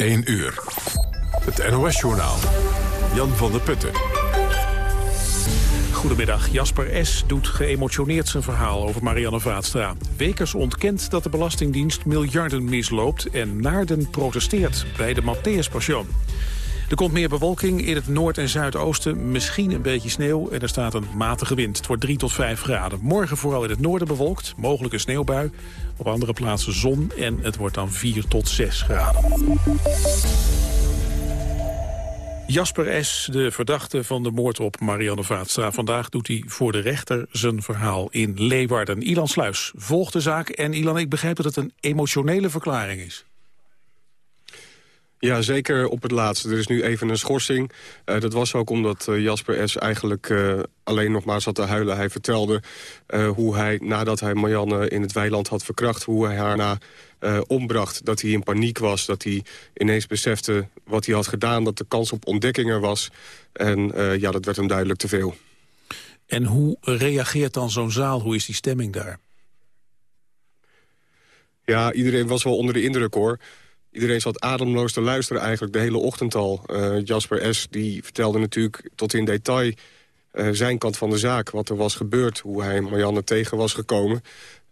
1 uur. Het NOS-journaal. Jan van der Putten. Goedemiddag. Jasper S. doet geëmotioneerd zijn verhaal over Marianne Vaatstra. Wekers ontkent dat de Belastingdienst miljarden misloopt... en Naarden protesteert bij de Matthäus-passion. Er komt meer bewolking in het noord- en zuidoosten. Misschien een beetje sneeuw en er staat een matige wind. Het wordt 3 tot 5 graden. Morgen vooral in het noorden bewolkt. Mogelijk een sneeuwbui. Op andere plaatsen zon en het wordt dan 4 tot 6 graden. Jasper S., de verdachte van de moord op Marianne Vaatstra. Vandaag doet hij voor de rechter zijn verhaal in Leeuwarden. Ilan Sluis volgt de zaak. En Ilan, ik begrijp dat het een emotionele verklaring is. Ja, zeker op het laatste. Er is nu even een schorsing. Uh, dat was ook omdat uh, Jasper S. eigenlijk uh, alleen nog maar zat te huilen. Hij vertelde hoe hij, nadat hij Marianne in het weiland had verkracht... hoe hij haar na ombracht, dat hij in paniek was. Dat hij ineens besefte wat hij had gedaan, dat de kans op ontdekking er was. En ja, dat werd hem duidelijk te veel. En hoe reageert dan zo'n zaal? Hoe is die stemming daar? Ja, iedereen was wel onder de indruk, hoor. Iedereen zat ademloos te luisteren eigenlijk de hele ochtend al. Uh, Jasper S. die vertelde natuurlijk tot in detail uh, zijn kant van de zaak. Wat er was gebeurd, hoe hij Marianne tegen was gekomen...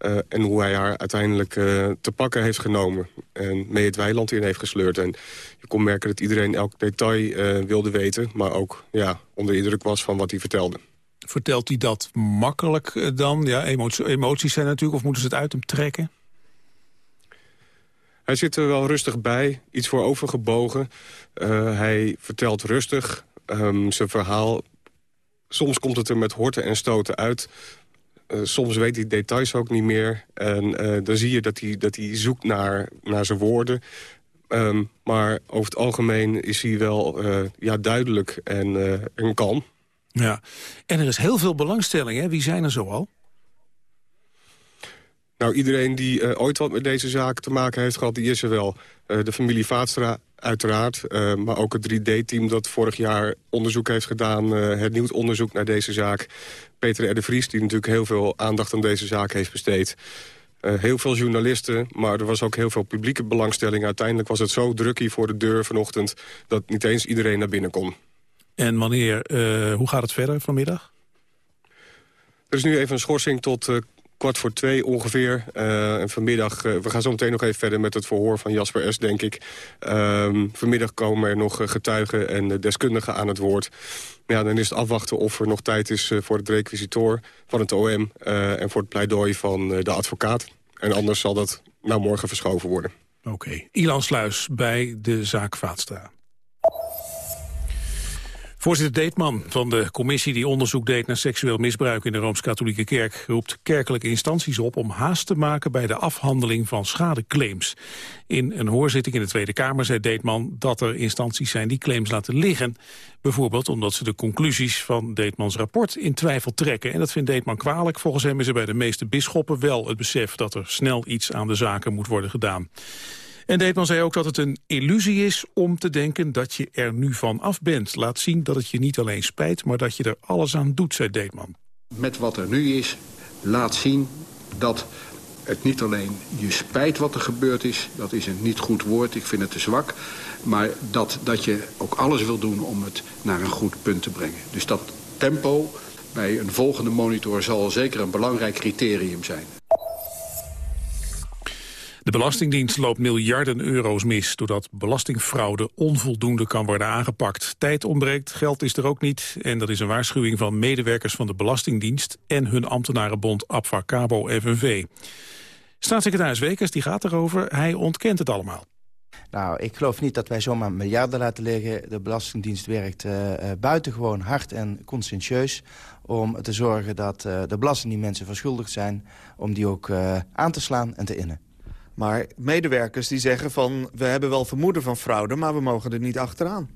Uh, en hoe hij haar uiteindelijk te pakken heeft genomen. En mee het weiland in heeft gesleurd. En je kon merken dat iedereen elk detail wilde weten... maar ook ja, onder indruk was van wat hij vertelde. Vertelt hij dat makkelijk dan? Ja, emoties zijn natuurlijk, of moeten ze het uit hem trekken? Hij zit er wel rustig bij, iets voor overgebogen. Uh, hij vertelt rustig um, zijn verhaal. Soms komt het er met horten en stoten uit. Uh, soms weet hij details ook niet meer. En uh, dan zie je dat hij, dat hij zoekt naar, naar zijn woorden. Um, maar over het algemeen is hij wel ja, duidelijk en, en kalm. Ja, en er is heel veel belangstelling. Hè? Wie zijn er zoal? Nou, iedereen die uh, ooit wat met deze zaak te maken heeft gehad, die is er wel. Uh, de familie Vaatstra uiteraard, uh, maar ook het 3D-team dat vorig jaar onderzoek heeft gedaan... hernieuwd onderzoek naar deze zaak. Peter R. de Vries, die natuurlijk heel veel aandacht aan deze zaak heeft besteed. heel veel journalisten, maar er was ook heel veel publieke belangstelling. Uiteindelijk was het zo druk hier voor de deur vanochtend... dat niet eens iedereen naar binnen kon. En wanneer, hoe gaat het verder vanmiddag? Er is nu even een schorsing tot kwart voor twee ongeveer. Uh, en vanmiddag, uh, we gaan zo meteen nog even verder met het verhoor van Jasper S., denk ik. Uh, vanmiddag komen er nog getuigen en deskundigen aan het woord. Ja, dan is het afwachten of er nog tijd is voor het requisitor van het OM... en voor het pleidooi van de advocaat. En anders zal dat nou morgen verschoven worden. Oké. Okay. Ilan Sluis bij de zaak Vaatstra. Voorzitter Deetman van de commissie die onderzoek deed naar seksueel misbruik in de Rooms-Katholieke Kerk roept kerkelijke instanties op om haast te maken bij de afhandeling van schadeclaims. In een hoorzitting in de Tweede Kamer zei Deetman dat er instanties zijn die claims laten liggen. Bijvoorbeeld omdat ze de conclusies van Deetmans rapport in twijfel trekken. En dat vindt Deetman kwalijk. Volgens hem is er bij de meeste bisschoppen wel het besef dat er snel iets aan de zaken moet worden gedaan. En Deetman zei ook dat het een illusie is om te denken dat je er nu van af bent. Laat zien dat het je niet alleen spijt, maar dat je er alles aan doet, zei Deetman. Met wat er nu is, laat zien dat het niet alleen je spijt wat er gebeurd is. Dat is een niet goed woord, ik vind het te zwak. Maar dat, dat je ook alles wil doen om het naar een goed punt te brengen. Dus dat tempo bij een volgende monitor zal zeker een belangrijk criterium zijn. Belastingdienst loopt miljarden euro's mis... doordat belastingfraude onvoldoende kan worden aangepakt. Tijd ontbreekt, geld is er ook niet... en dat is een waarschuwing van medewerkers van de Belastingdienst... en hun ambtenarenbond Cabo FNV. Staatssecretaris Wekers die gaat erover, hij ontkent het allemaal. Nou, ik geloof niet dat wij zomaar miljarden laten liggen. De Belastingdienst werkt uh, buitengewoon hard en conscientieus... om te zorgen dat uh, de belasting die mensen verschuldigd zijn... om die ook aan te slaan en te innen. Maar medewerkers die zeggen van... we hebben wel vermoeden van fraude, maar we mogen er niet achteraan.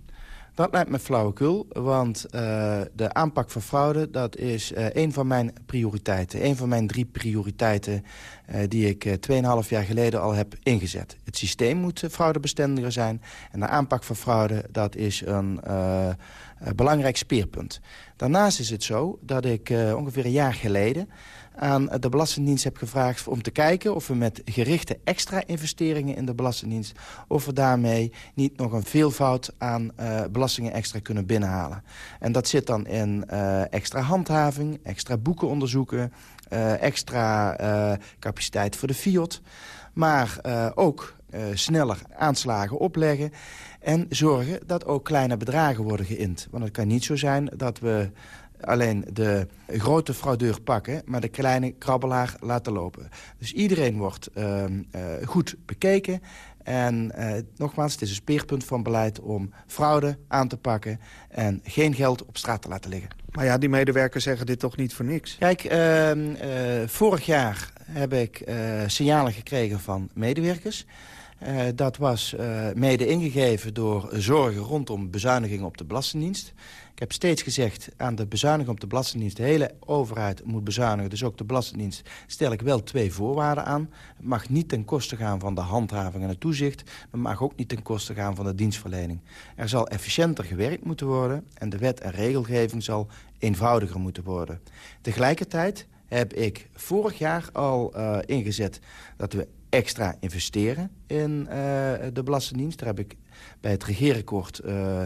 Dat lijkt me flauwekul, want uh, de aanpak van fraude... dat is uh, een van mijn prioriteiten. Een van mijn drie prioriteiten uh, die ik 2,5 jaar geleden al heb ingezet. Het systeem moet fraudebestendiger zijn. En de aanpak van fraude, dat is een belangrijk speerpunt. Daarnaast is het zo dat ik ongeveer een jaar geleden aan de Belastingdienst heb gevraagd... om te kijken of we met gerichte extra investeringen in de Belastingdienst... of we daarmee niet nog een veelvoud aan uh, belastingen extra kunnen binnenhalen. En dat zit dan in uh, extra handhaving, extra boekenonderzoeken... Uh, extra capaciteit voor de FIOT, maar ook sneller aanslagen opleggen... en zorgen dat ook kleine bedragen worden geïnd. Want het kan niet zo zijn dat we alleen de grote fraudeur pakken... maar de kleine krabbelaar laten lopen. Dus iedereen wordt uh, uh, goed bekeken. En uh, nogmaals, het is een speerpunt van beleid om fraude aan te pakken... en geen geld op straat te laten liggen. Maar ja, die medewerkers zeggen dit toch niet voor niks? Kijk, ehm, vorig jaar heb ik signalen gekregen van medewerkers... Dat was mede ingegeven door zorgen rondom bezuinigingen op de Belastingdienst. Heb steeds gezegd aan de bezuiniging op de Belastingdienst... de hele overheid moet bezuinigen, dus ook de Belastingdienst... stel ik wel twee voorwaarden aan. Het mag niet ten koste gaan van de handhaving en het toezicht. Het mag ook niet ten koste gaan van de dienstverlening. Er zal efficiënter gewerkt moeten worden... en de wet en regelgeving zal eenvoudiger moeten worden. Tegelijkertijd heb ik vorig jaar al uh, ingezet dat we extra investeren in uh, de Belastingdienst. Daar heb ik bij het regeerakkoord uh,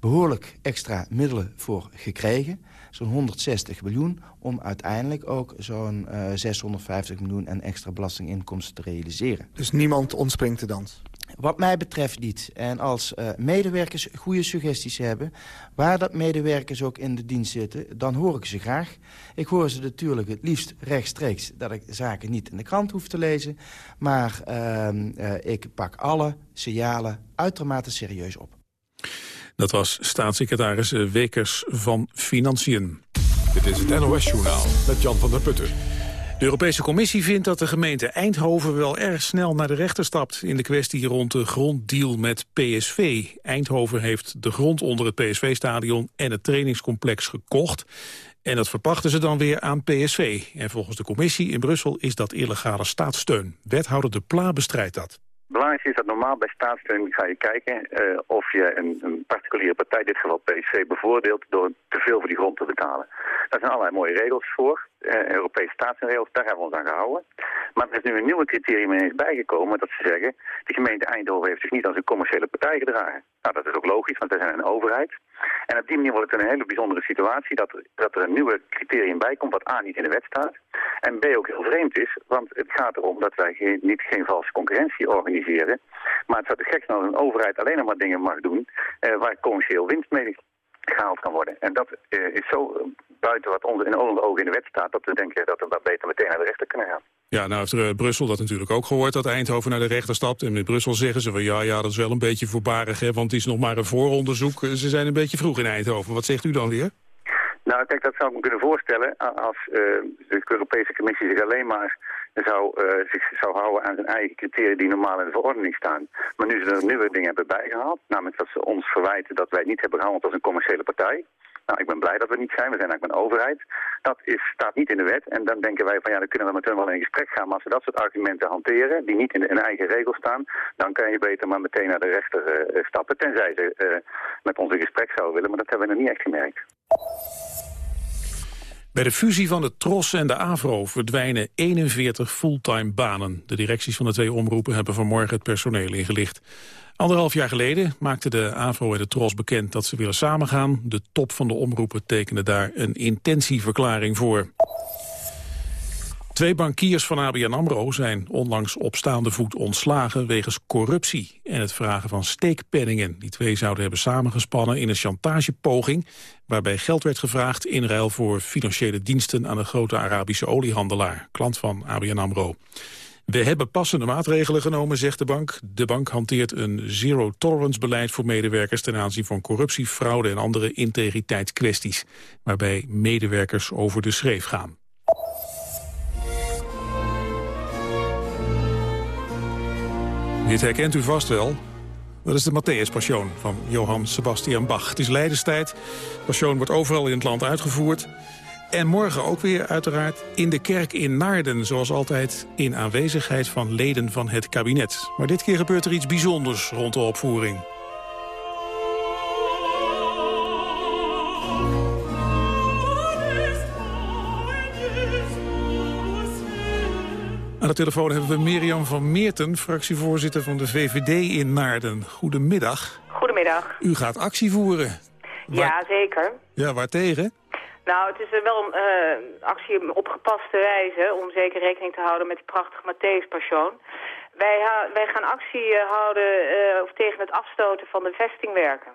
behoorlijk extra middelen voor gekregen. Zo'n 160 miljoen om uiteindelijk ook zo'n uh, 650 miljoen en extra belastinginkomsten te realiseren. Dus niemand ontspringt de dans? Wat mij betreft niet. En als uh, medewerkers goede suggesties hebben... waar dat medewerkers ook in de dienst zitten, dan hoor ik ze graag. Ik hoor ze natuurlijk het liefst rechtstreeks... dat ik zaken niet in de krant hoef te lezen. Maar uh, uh, ik pak alle signalen uitermate serieus op. Dat was staatssecretaris Wekers van Financiën. Dit is het NOS-journaal met Jan van der Putten. De Europese Commissie vindt dat de gemeente Eindhoven wel erg snel naar de rechter stapt in de kwestie rond de gronddeal met PSV. Eindhoven heeft de grond onder het PSV-stadion en het trainingscomplex gekocht. En dat verpachten ze dan weer aan PSV. En volgens de commissie in Brussel is dat illegale staatssteun. Wethouder De Pla bestrijdt dat. Belangrijk is dat normaal bij staatssteun ga je kijken uh, of je een, een, particuliere partij, dit geval PSV, bevoordeelt door te veel voor die grond te betalen. Daar zijn allerlei mooie regels voor, Europese staatsregels, daar hebben we ons aan gehouden. Maar er is nu een nieuwe criterium ineens bijgekomen dat ze zeggen, de gemeente Eindhoven heeft zich niet als een commerciële partij gedragen. Nou, dat is ook logisch, want wij zijn een overheid. En op die manier wordt het een hele bijzondere situatie dat dat er een nieuwe criterium bij komt wat A niet in de wet staat. En B ook heel vreemd is, want het gaat erom dat wij niet geen valse concurrentie organiseren. Maar het zou te gek zijn als een overheid alleen nog maar dingen mag doen eh, waar commercieel winst mee gehaald kan worden. En dat uh, is zo buiten wat onze in onze ogen in de wet staat... dat we denken dat we dat beter meteen naar de rechter kunnen gaan. Ja, nou heeft uh, Brussel dat natuurlijk ook gehoord, dat Eindhoven naar de rechter stapt. En in Brussel zeggen ze van ja, ja, dat is wel een beetje voorbarig, hè, want het is nog maar een vooronderzoek. Ze zijn een beetje vroeg in Eindhoven. Wat zegt u dan weer? Nou, kijk, dat zou ik me kunnen voorstellen als uh, de Europese Commissie zich alleen maar zou, uh, zich zou houden aan zijn eigen criteria die normaal in de verordening staan. Maar nu ze er nieuwe dingen hebben bijgehaald, namelijk dat ze ons verwijten dat wij niet hebben gehandeld als een commerciële partij. Nou, ik ben blij dat we niet zijn. We zijn eigenlijk een overheid. Dat is, staat niet in de wet. En dan denken wij van ja, dan kunnen we meteen wel in gesprek gaan. Maar als we dat soort argumenten hanteren, die niet in, in eigen regels staan, dan kan je beter maar meteen naar de rechter uh, stappen. Tenzij ze uh, met ons in gesprek zouden willen. Maar dat hebben we nog niet echt gemerkt. Bij de fusie van de TROS en de AVRO verdwijnen 41 fulltime banen. De directies van de twee omroepen hebben vanmorgen het personeel ingelicht. Anderhalf jaar geleden maakten de AVRO en de TROS bekend dat ze willen samengaan. De top van de omroepen tekende daar een intentieverklaring voor. Twee bankiers van ABN AMRO zijn onlangs op staande voet ontslagen wegens corruptie en het vragen van steekpenningen. Die twee zouden hebben samengespannen in een chantagepoging waarbij geld werd gevraagd in ruil voor financiële diensten aan een grote Arabische oliehandelaar, klant van ABN AMRO. We hebben passende maatregelen genomen, zegt de bank. De bank hanteert een zero-tolerance beleid voor medewerkers... ten aanzien van corruptie, fraude en andere integriteitskwesties... waarbij medewerkers over de schreef gaan. Dit herkent u vast wel. Dat is de Matthäus Passion van Johann Sebastian Bach. Het is Leidenstijd. Passion wordt overal in het land uitgevoerd. En morgen ook weer uiteraard in de kerk in Naarden. Zoals altijd in aanwezigheid van leden van het kabinet. Maar dit keer gebeurt er iets bijzonders rond de opvoering. Aan de telefoon hebben we Mirjam van Meerten, fractievoorzitter van de VVD in Naarden. Goedemiddag. Goedemiddag. U gaat actie voeren. Ja, zeker. Ja, waartegen? Nou, het is er wel een uh, actie op gepaste wijze om zeker rekening te houden met die prachtige Matthäus-persoon. Wij, wij gaan actie uh, houden uh, tegen het afstoten van de vestingwerken.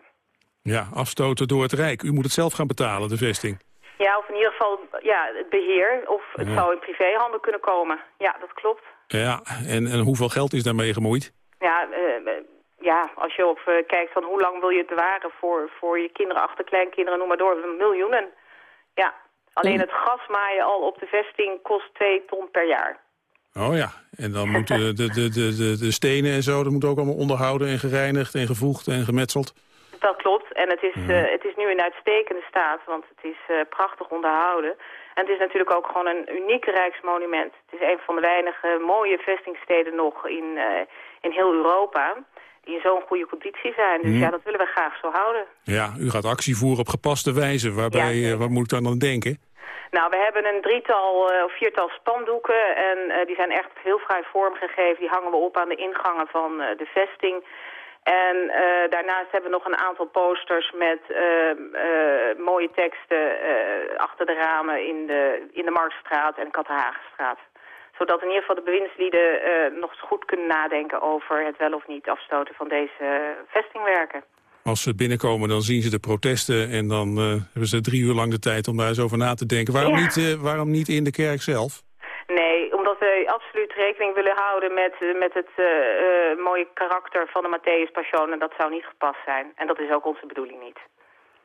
Ja, afstoten door het Rijk. U moet het zelf gaan betalen, de vesting. Ja, of in ieder geval ja, het beheer. Of het Ja. zou in privéhanden kunnen komen. Ja, dat klopt. Ja, en, en hoeveel geld is daarmee gemoeid? Ja, eh, eh, ja als je op eh, kijkt van hoe lang wil je het bewaren voor, voor je kinderen, achterkleinkinderen, noem maar door. Miljoenen. Ja, alleen het gas maaien al op de vesting kost 2 ton per jaar. Oh ja, en dan moeten de, de, de, de, de stenen en zo, dat moet ook allemaal onderhouden en gereinigd en gevoegd en gemetseld. Dat klopt. En het is, eh, het is nu in uitstekende staat, want het is eh, prachtig onderhouden. En het is natuurlijk ook gewoon een uniek rijksmonument. Het is een van de weinige mooie vestingsteden nog in, eh, in heel Europa... die in zo'n goede conditie zijn. Dus Mhm. ja, dat willen we graag zo houden. Ja, u gaat actie voeren op gepaste wijze, waarbij, Ja, wat moet ik dan aan denken? Nou, we hebben een drietal of viertal spandoeken en die zijn echt heel vrij vormgegeven. Die hangen we op aan de ingangen van de vesting. En eh, daarnaast hebben we nog een aantal posters met eh, eh, mooie teksten eh, achter de ramen in de, in de Marktstraat en Kattenhagenstraat. Zodat in ieder geval de bewindslieden nog eens goed kunnen nadenken over het wel of niet afstoten van deze vestingwerken. Als ze binnenkomen, dan zien ze de protesten en dan hebben ze drie uur lang de tijd om daar eens over na te denken. Waarom, Ja. niet, waarom niet in de kerk zelf? We absoluut rekening willen houden met, eh, met het eh, mooie karakter van de Matthäus Passion. Dat zou niet gepast zijn. En dat is ook onze bedoeling niet.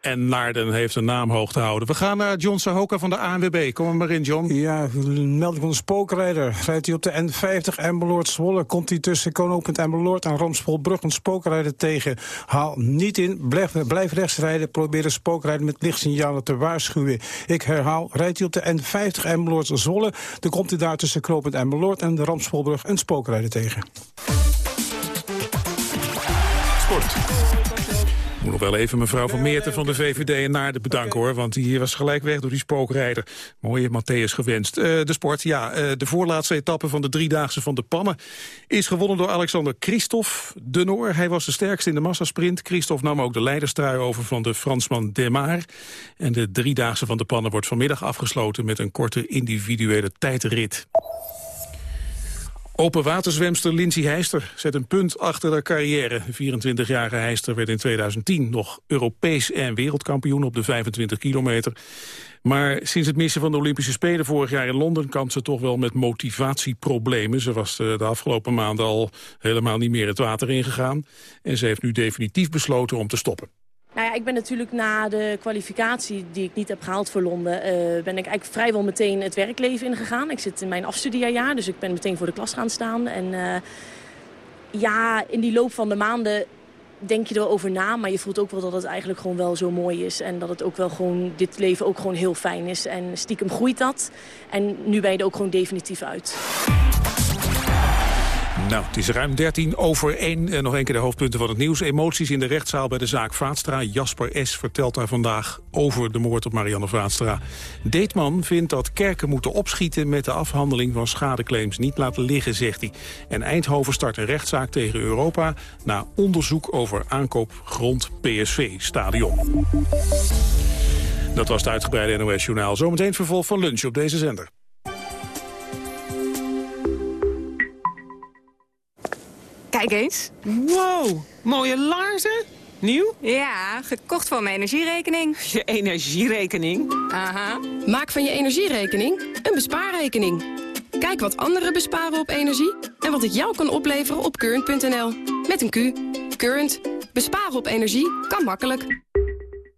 En Naarden heeft een naam hoog te houden. We gaan naar John Sahoka van de ANWB. Kom er maar in, John. Ja, melding van de spookrijder. Rijdt hij op de N50 Emmeloord Zwolle, komt hij tussen Konopunt Emmeloord en Ramspolbrug een spookrijder tegen. Haal niet in, blijf, blijf rechts rijden, probeer de spookrijder met lichtsignalen te waarschuwen. Ik herhaal, rijdt hij op de N50 Emmeloord Zwolle, dan komt hij daar tussen Knooppunt Emmeloord en de Ramspolbrug een spookrijder tegen. Sport. Moet nog wel even mevrouw van Meerten van de VVD en Naarden bedanken hoor. Want die was gelijk weg door die spookrijder. Mooie Matthäus gewenst. Eh, de sport, ja. eh, de voorlaatste etappe van de driedaagse van de Pannen is gewonnen door Alexander Christophe de Noor. Hij was de sterkste in de massasprint. Christophe nam ook de leiderstrui over van de Fransman Demar. En de driedaagse van de Pannen wordt vanmiddag afgesloten met een korte individuele tijdrit. Open waterzwemster Lindsay Heister zet een punt achter haar carrière. De 24-jarige Heister werd in 2010 nog Europees en wereldkampioen op de 25 kilometer. Maar sinds het missen van de Olympische Spelen vorig jaar in Londen... kampt ze toch wel met motivatieproblemen. Ze was eh, de afgelopen maanden al helemaal niet meer het water ingegaan. En ze heeft nu definitief besloten om te stoppen. Nou ja, ik ben natuurlijk na de kwalificatie die ik niet heb gehaald voor Londen... eh, ben ik eigenlijk vrijwel meteen het werkleven ingegaan. Ik zit in mijn afstudiejaar, dus ik ben meteen voor de klas gaan staan. En eh, ja, in die loop van de maanden denk je er wel over na... maar je voelt ook wel dat het eigenlijk gewoon wel zo mooi is. En dat het ook wel gewoon, dit leven ook gewoon heel fijn is. En stiekem groeit dat. En nu ben je er ook gewoon definitief uit. Nou, het is ruim 13 over 1. En nog een keer de hoofdpunten van het nieuws. Emoties in de rechtszaal bij de zaak Vaatstra. Jasper S. vertelt daar vandaag over de moord op Marianne Vaatstra. Deetman vindt dat kerken moeten opschieten met de afhandeling van schadeclaims. Niet laten liggen, zegt hij. En Eindhoven start een rechtszaak tegen Europa... na onderzoek over aankoop grond PSV-stadion. Dat was het uitgebreide NOS-journaal. Zometeen vervolg van lunch op deze zender. Kijk eens. Wow, mooie laarzen. Nieuw? Ja, gekocht van mijn energierekening. Je energierekening? Aha. Maak van je energierekening een bespaarrekening. Kijk wat anderen besparen op energie en wat het jou kan opleveren op current.nl. Met een Q. Current. Besparen op energie kan makkelijk.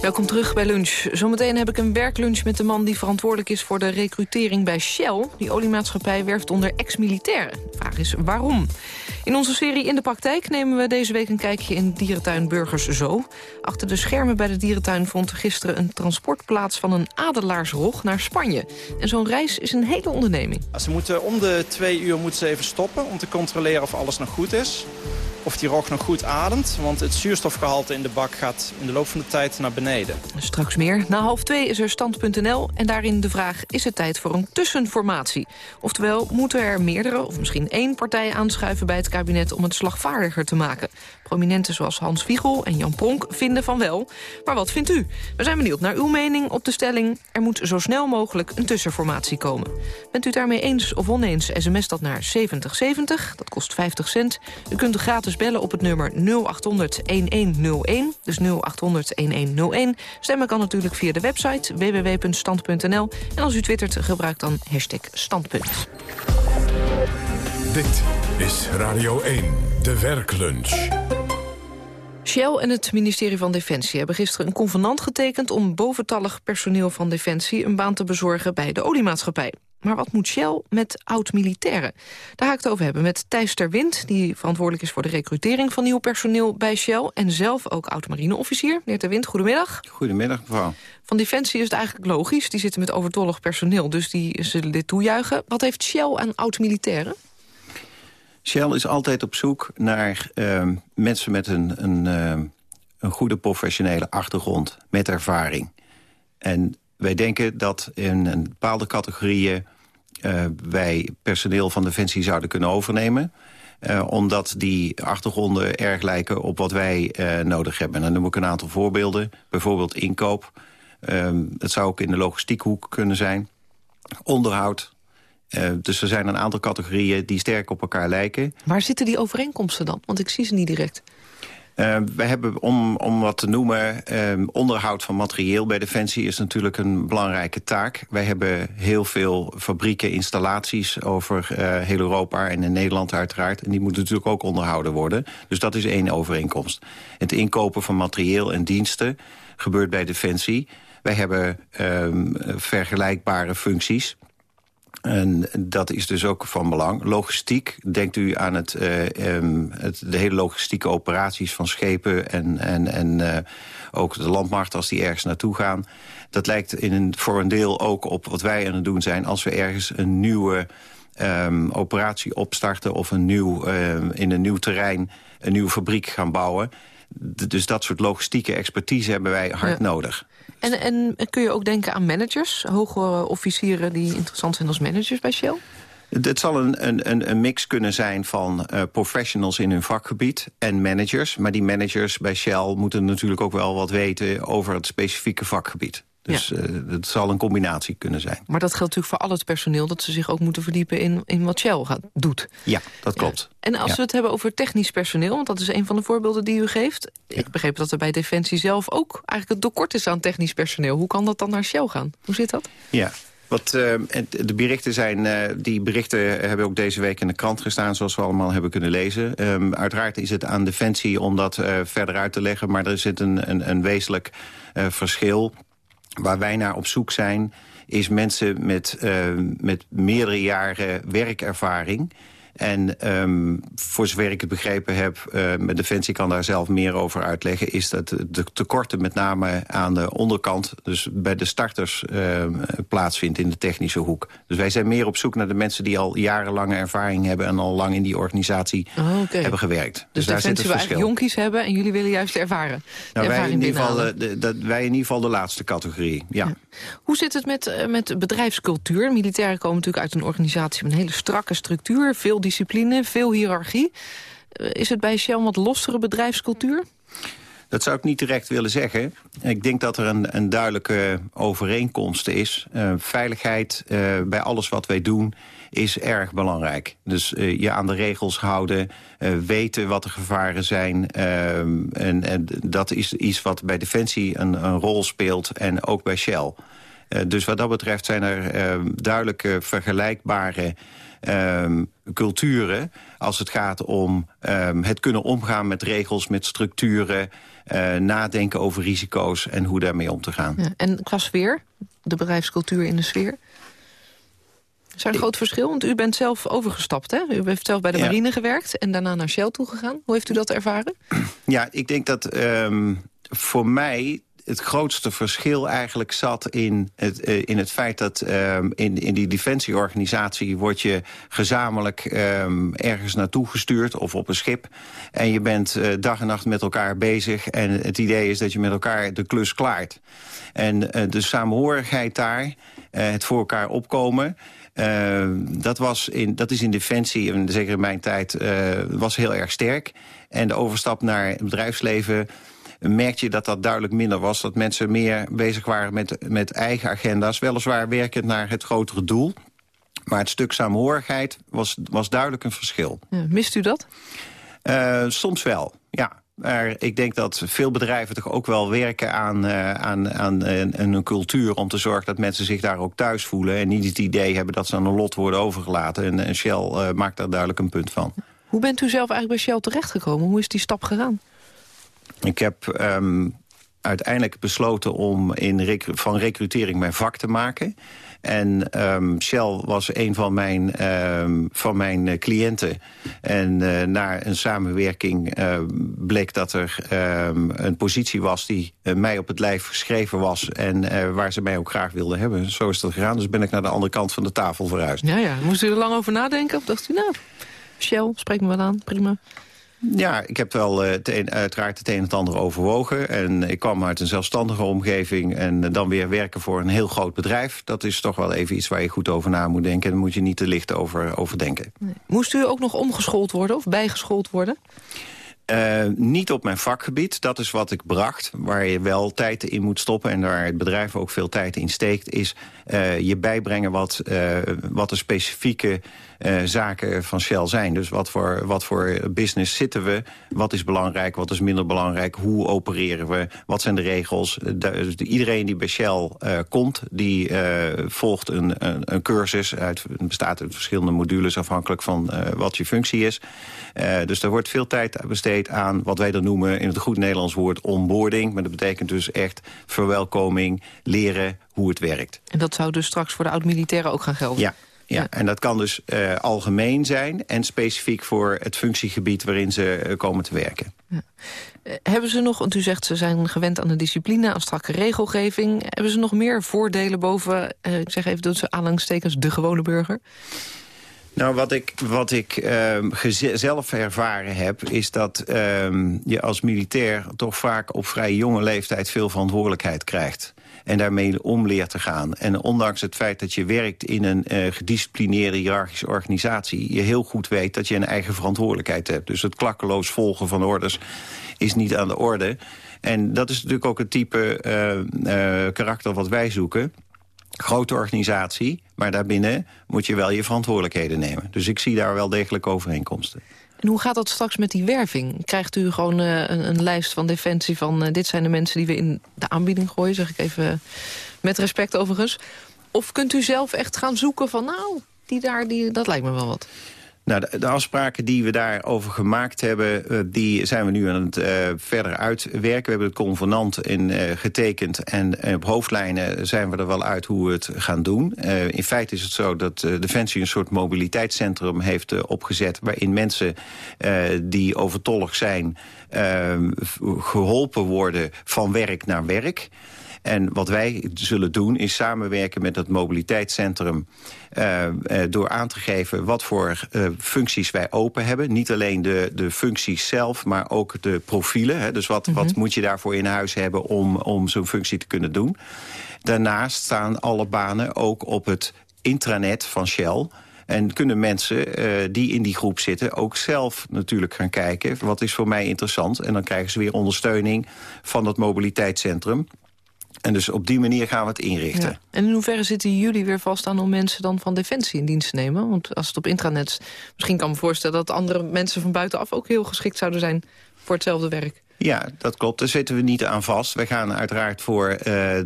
Welkom terug bij Lunch. Zometeen heb ik een werklunch met de man die verantwoordelijk is voor de recrutering bij Shell. Die oliemaatschappij werft onder ex-militairen. De vraag is waarom. In onze serie In de Praktijk nemen we deze week een kijkje in dierentuin Burgers Zoo. Achter de schermen bij de dierentuin vond gisteren een transport plaats van een adelaarsrog naar Spanje. En zo'n reis is een hele onderneming. Ze moeten om de twee uur moeten ze even stoppen om te controleren of alles nog goed is. Of die rog nog goed ademt, want het zuurstofgehalte in de bak gaat in de loop van de tijd naar beneden. Straks meer. Na half twee is er stand.nl en daarin de vraag... is het tijd voor een tussenformatie? Oftewel, moeten er meerdere of misschien één partij aanschuiven bij het kabinet... om het slagvaardiger te maken? Prominenten zoals Hans Wiegel en Jan Pronk vinden van wel. Maar wat vindt u? We zijn benieuwd naar uw mening op de stelling... er moet zo snel mogelijk een tussenformatie komen. Bent u daarmee eens of oneens, sms dat naar 7070. Dat kost 50 cent. U kunt gratis bellen op het nummer 0800-1101. Dus 0800-1101. Stemmen kan natuurlijk via de website www.stand.nl. En als u twittert, gebruik dan hashtag standpunt. Dit is Radio 1, de werklunch. Shell en het ministerie van Defensie hebben gisteren een convenant getekend... om boventallig personeel van Defensie een baan te bezorgen bij de oliemaatschappij. Maar wat moet Shell met oud-militairen? Daar ga ik het over hebben met Thijs ter Wind... die verantwoordelijk is voor de recrutering van nieuw personeel bij Shell... en zelf ook oud-marineofficier. Meneer ter Wind, goedemiddag. Goedemiddag, mevrouw. Van Defensie is het eigenlijk logisch. Die zitten met overtollig personeel, dus die zullen dit toejuichen. Wat heeft Shell aan oud-militairen? Shell is altijd op zoek naar uh, mensen met een, een, uh, een goede professionele achtergrond, met ervaring. En wij denken dat in een bepaalde categorieën... Uh, wij personeel van Defensie zouden kunnen overnemen. Uh, omdat die achtergronden erg lijken op wat wij uh, nodig hebben. En dan noem ik een aantal voorbeelden. Bijvoorbeeld inkoop. het zou ook in de logistiekhoek kunnen zijn. Onderhoud, dus er zijn een aantal categorieën die sterk op elkaar lijken. Waar zitten die overeenkomsten dan? Want ik zie ze niet direct. Uh, wij hebben, om, om wat te noemen, uh, onderhoud van materieel bij Defensie is natuurlijk een belangrijke taak. Wij hebben heel veel fabrieken, installaties over heel Europa en in Nederland uiteraard. En die moeten natuurlijk ook onderhouden worden. Dus dat is één overeenkomst. Het inkopen van materieel en diensten gebeurt bij Defensie. Wij hebben ehm, vergelijkbare functies. En dat is dus ook van belang. Logistiek, denkt u aan het, uh, um, het, de hele logistieke operaties van schepen... en, en, en uh, ook de landmacht als die ergens naartoe gaan. Dat lijkt in een, voor een deel ook op wat wij aan het doen zijn... als we ergens een nieuwe um, operatie opstarten... of een nieuw, uh, in een nieuw terrein een nieuwe fabriek gaan bouwen. dus dat soort logistieke expertise hebben wij hard ja. nodig. En, en kun je ook denken aan managers, hoge officieren die interessant zijn als managers bij Shell? Het zal een, een, een mix kunnen zijn van uh, professionals in hun vakgebied en managers. Maar die managers bij Shell moeten natuurlijk ook wel wat weten over het specifieke vakgebied. Dus ja. uh, het zal een combinatie kunnen zijn. Maar dat geldt natuurlijk voor al het personeel... dat ze zich ook moeten verdiepen in, in wat Shell gaat, doet. Ja, dat klopt. Ja. En als ja. we het hebben over technisch personeel... want dat is een van de voorbeelden die u geeft... ik begreep dat er bij Defensie zelf ook eigenlijk het tekort is aan technisch personeel. Hoe kan dat dan naar Shell gaan? Hoe zit dat? Ja, wat, uh, de berichten zijn, uh, die berichten hebben ook deze week in de krant gestaan... zoals we allemaal hebben kunnen lezen. Um, uiteraard is het aan Defensie om dat uh, verder uit te leggen... maar er zit een, een, een wezenlijk verschil Waar wij naar op zoek zijn, is mensen met, uh, met meerdere jaren werkervaring... En um, voor zover ik het begrepen heb, uh, Defensie kan daar zelf meer over uitleggen... is dat de tekorten met name aan de onderkant, dus bij de starters... Uh, plaatsvindt in de technische hoek. Dus wij zijn meer op zoek naar de mensen die al jarenlange ervaring hebben... en al lang in die organisatie oh, okay. hebben gewerkt. Dus, dus daar zit het verschil. jonkies hebben en jullie willen juist ervaren. Nou, wij, in ieder geval de, de, de, wij in ieder geval de laatste categorie, ja. ja. Hoe zit het met, uh, met bedrijfscultuur? Militairen komen natuurlijk uit een organisatie met een hele strakke structuur... veel discipline, veel hiërarchie. Is het bij Shell wat lossere bedrijfscultuur? Dat zou ik niet direct willen zeggen. Ik denk dat er een, een duidelijke overeenkomst is. Uh, veiligheid uh, bij alles wat wij doen is erg belangrijk. Dus je aan de regels houden, weten wat de gevaren zijn. en, en, dat is iets wat bij Defensie een, een rol speelt en ook bij Shell. dus wat dat betreft zijn er duidelijke vergelijkbare um, culturen... als het gaat om um, het kunnen omgaan met regels, met structuren... Uh, nadenken over risico's en hoe daarmee om te gaan. Ja, en qua sfeer, de bedrijfscultuur in de sfeer? Is er een groot verschil? Want u bent zelf overgestapt, hè? U heeft zelf bij de Ja. marine gewerkt en daarna naar Shell toegegaan. Hoe heeft u dat ervaren? Ja, ik denk dat ehm, voor mij het grootste verschil eigenlijk zat in het, eh, in het feit dat ehm, in, in die defensieorganisatie word je gezamenlijk ehm, ergens naartoe gestuurd of op een schip. En je bent eh, dag en nacht met elkaar bezig en het idee is dat je met elkaar de klus klaart. En eh, de samenhorigheid daar, het voor elkaar opkomen... eh, dat, was in, dat is in Defensie, en zeker in mijn tijd, was heel erg sterk. En de overstap naar het bedrijfsleven merkte je dat dat duidelijk minder was. Dat mensen meer bezig waren met, met eigen agenda's. Weliswaar werkend naar het grotere doel. Maar het stuk samenhorigheid was, was duidelijk een verschil. Ja, mist u dat? Uh, soms wel, ja. Maar ik denk dat veel bedrijven toch ook wel werken aan, uh, aan, aan een, een, cultuur... om te zorgen dat mensen zich daar ook thuis voelen... en niet het idee hebben dat ze aan een lot worden overgelaten. En, en Shell uh, maakt daar duidelijk een punt van. Hoe bent u zelf eigenlijk bij Shell terechtgekomen? Hoe is die stap gegaan? Ik heb um, uiteindelijk besloten om in van recrutering mijn vak te maken... En um, Shell was een van mijn, um, van mijn cliënten. En uh, na een samenwerking uh, bleek dat er een positie was... die mij op het lijf geschreven was en waar ze mij ook graag wilden hebben. Zo is dat gegaan. Dus ben ik naar de andere kant van de tafel verhuisd. Ja, ja. Moest u er lang over nadenken? Of dacht u, nou, Shell, spreek me wel aan, prima. Ja, ik heb wel uh, een, uiteraard het een en het ander overwogen. En ik kwam uit een zelfstandige omgeving... en uh, dan weer werken voor een heel groot bedrijf. Dat is toch wel even iets waar je goed over na moet denken. En daar moet je niet te licht over, over denken. Nee. Moest u ook nog omgeschoold worden of bijgeschoold worden? Uh, niet op mijn vakgebied, dat is wat ik bracht. Waar je wel tijd in moet stoppen en waar het bedrijf ook veel tijd in steekt... is je bijbrengen wat, wat de specifieke zaken van Shell zijn. Dus wat voor, wat voor business zitten we, wat is belangrijk, wat is minder belangrijk... hoe opereren we, wat zijn de regels. De, de, iedereen die bij Shell komt, die volgt een, een, een cursus. Uit, het bestaat uit verschillende modules afhankelijk van wat je functie is. dus er wordt veel tijd besteed aan wat wij dan noemen in het goed Nederlands woord onboarding. Maar dat betekent dus echt verwelkoming, leren hoe het werkt. En dat zou dus straks voor de oud-militairen ook gaan gelden? Ja. Ja, en dat kan dus uh, algemeen zijn en specifiek voor het functiegebied waarin ze uh, komen te werken. Ja. Uh, hebben ze nog, want u zegt ze zijn gewend aan de discipline, aan strakke regelgeving. Hebben ze nog meer voordelen boven, ik zeg even door aanhalingstekens, de gewone burger? Nou, wat ik, wat ik uh, zelf ervaren heb... is dat uh, je als militair toch vaak op vrij jonge leeftijd... veel verantwoordelijkheid krijgt. En daarmee om leert te gaan. En ondanks het feit dat je werkt in een uh, gedisciplineerde hiërarchische organisatie... je heel goed weet dat je een eigen verantwoordelijkheid hebt. Dus het klakkeloos volgen van orders is niet aan de orde. En dat is natuurlijk ook het type uh, karakter wat wij zoeken grote organisatie, maar daarbinnen moet je wel je verantwoordelijkheden nemen. Dus ik zie daar wel degelijk overeenkomsten. En hoe gaat dat straks met die werving? Krijgt u gewoon uh, een, een, lijst van Defensie van... Uh, dit zijn de mensen die we in de aanbieding gooien, zeg ik even met respect overigens. Of kunt u zelf echt gaan zoeken van nou, die daar, die, dat lijkt me wel wat? Nou, de, afspraken die we daarover gemaakt hebben... Uh, die zijn we nu aan het uh, verder uitwerken. We hebben het convenant in uh, getekend... en op hoofdlijnen zijn we er wel uit hoe we het gaan doen. in feite is het zo dat Defensie een soort mobiliteitscentrum heeft opgezet... waarin mensen die overtollig zijn geholpen worden van werk naar werk... En wat wij zullen doen is samenwerken met het mobiliteitscentrum... Uh, uh, door aan te geven wat voor uh, functies wij open hebben. Niet alleen de, de functies zelf, maar ook de profielen. Hè. Dus wat, mm -hmm. wat moet je daarvoor in huis hebben om, om zo'n functie te kunnen doen. Daarnaast staan alle banen ook op het intranet van Shell... En kunnen mensen uh, die in die groep zitten ook zelf natuurlijk gaan kijken... wat is voor mij interessant. En dan krijgen ze weer ondersteuning van dat mobiliteitscentrum. En dus op die manier gaan we het inrichten. Ja. En in hoeverre zitten jullie weer vast aan om mensen dan van Defensie in dienst te nemen? Want als het op intranet... Misschien kan ik me voorstellen dat andere mensen van buitenaf... ook heel geschikt zouden zijn voor hetzelfde werk. Ja, dat klopt. Daar zitten we niet aan vast. Wij gaan uiteraard voor uh,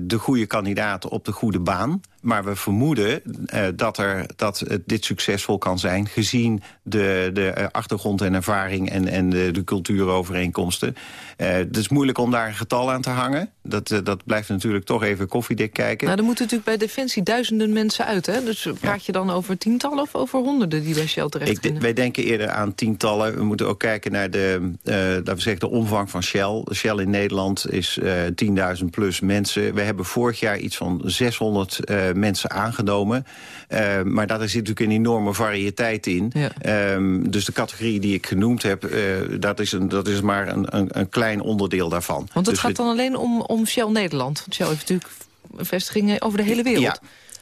de goede kandidaten op de goede baan. Maar we vermoeden uh, dat, er, dat dit succesvol kan zijn... gezien de, de achtergrond en ervaring en, en de, de cultuurovereenkomsten. Uh, het is moeilijk om daar een getal aan te hangen. Dat, uh, dat blijft natuurlijk toch even koffiedik kijken. Nou, er moeten natuurlijk bij Defensie duizenden mensen uit. Hè? Dus praat je dan over tientallen of over honderden die bij Shell terecht Ik, Wij denken eerder aan tientallen. We moeten ook kijken naar de, laten we zeggen, de omvang van Shell. Shell in Nederland is 10.000 plus mensen. We hebben vorig jaar iets van 600 mensen aangenomen. maar daar zit natuurlijk een enorme variëteit in. Ja. Um, dus de categorie die ik genoemd heb, uh, dat, is een, dat is maar een, een, een klein onderdeel daarvan. Want het dus gaat dan alleen om, om Shell Nederland? Want Shell heeft natuurlijk vestigingen over de hele wereld. Ja.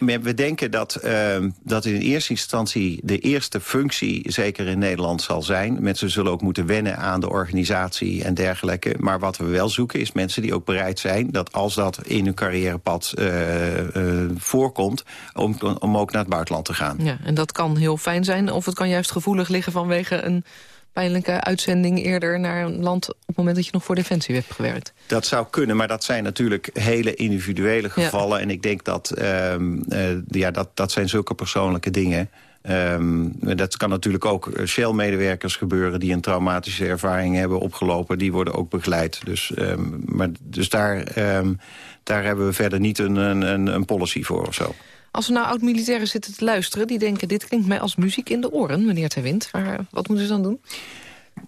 We denken dat, uh, dat in eerste instantie de eerste functie zeker in Nederland zal zijn. Mensen zullen ook moeten wennen aan de organisatie en dergelijke. Maar wat we wel zoeken is mensen die ook bereid zijn... dat als dat in hun carrièrepad uh, uh, voorkomt... Om, om ook naar het buitenland te gaan. Ja, en dat kan heel fijn zijn of het kan juist gevoelig liggen vanwege een pijnlijke uitzending eerder naar een land... op het moment dat je nog voor Defensie hebt gewerkt? Dat zou kunnen, maar dat zijn natuurlijk hele individuele gevallen. En ik denk dat, um, uh, ja, dat dat zijn zulke persoonlijke dingen... Um, dat kan natuurlijk ook Shell-medewerkers gebeuren... die een traumatische ervaring hebben opgelopen. Die worden ook begeleid. Dus, um, maar, dus daar, um, daar hebben we verder niet een, een, een policy voor of zo. Als er nou oud-militairen zitten te luisteren... die denken, dit klinkt mij als muziek in de oren, meneer Terwind. Maar wat moeten ze dan doen?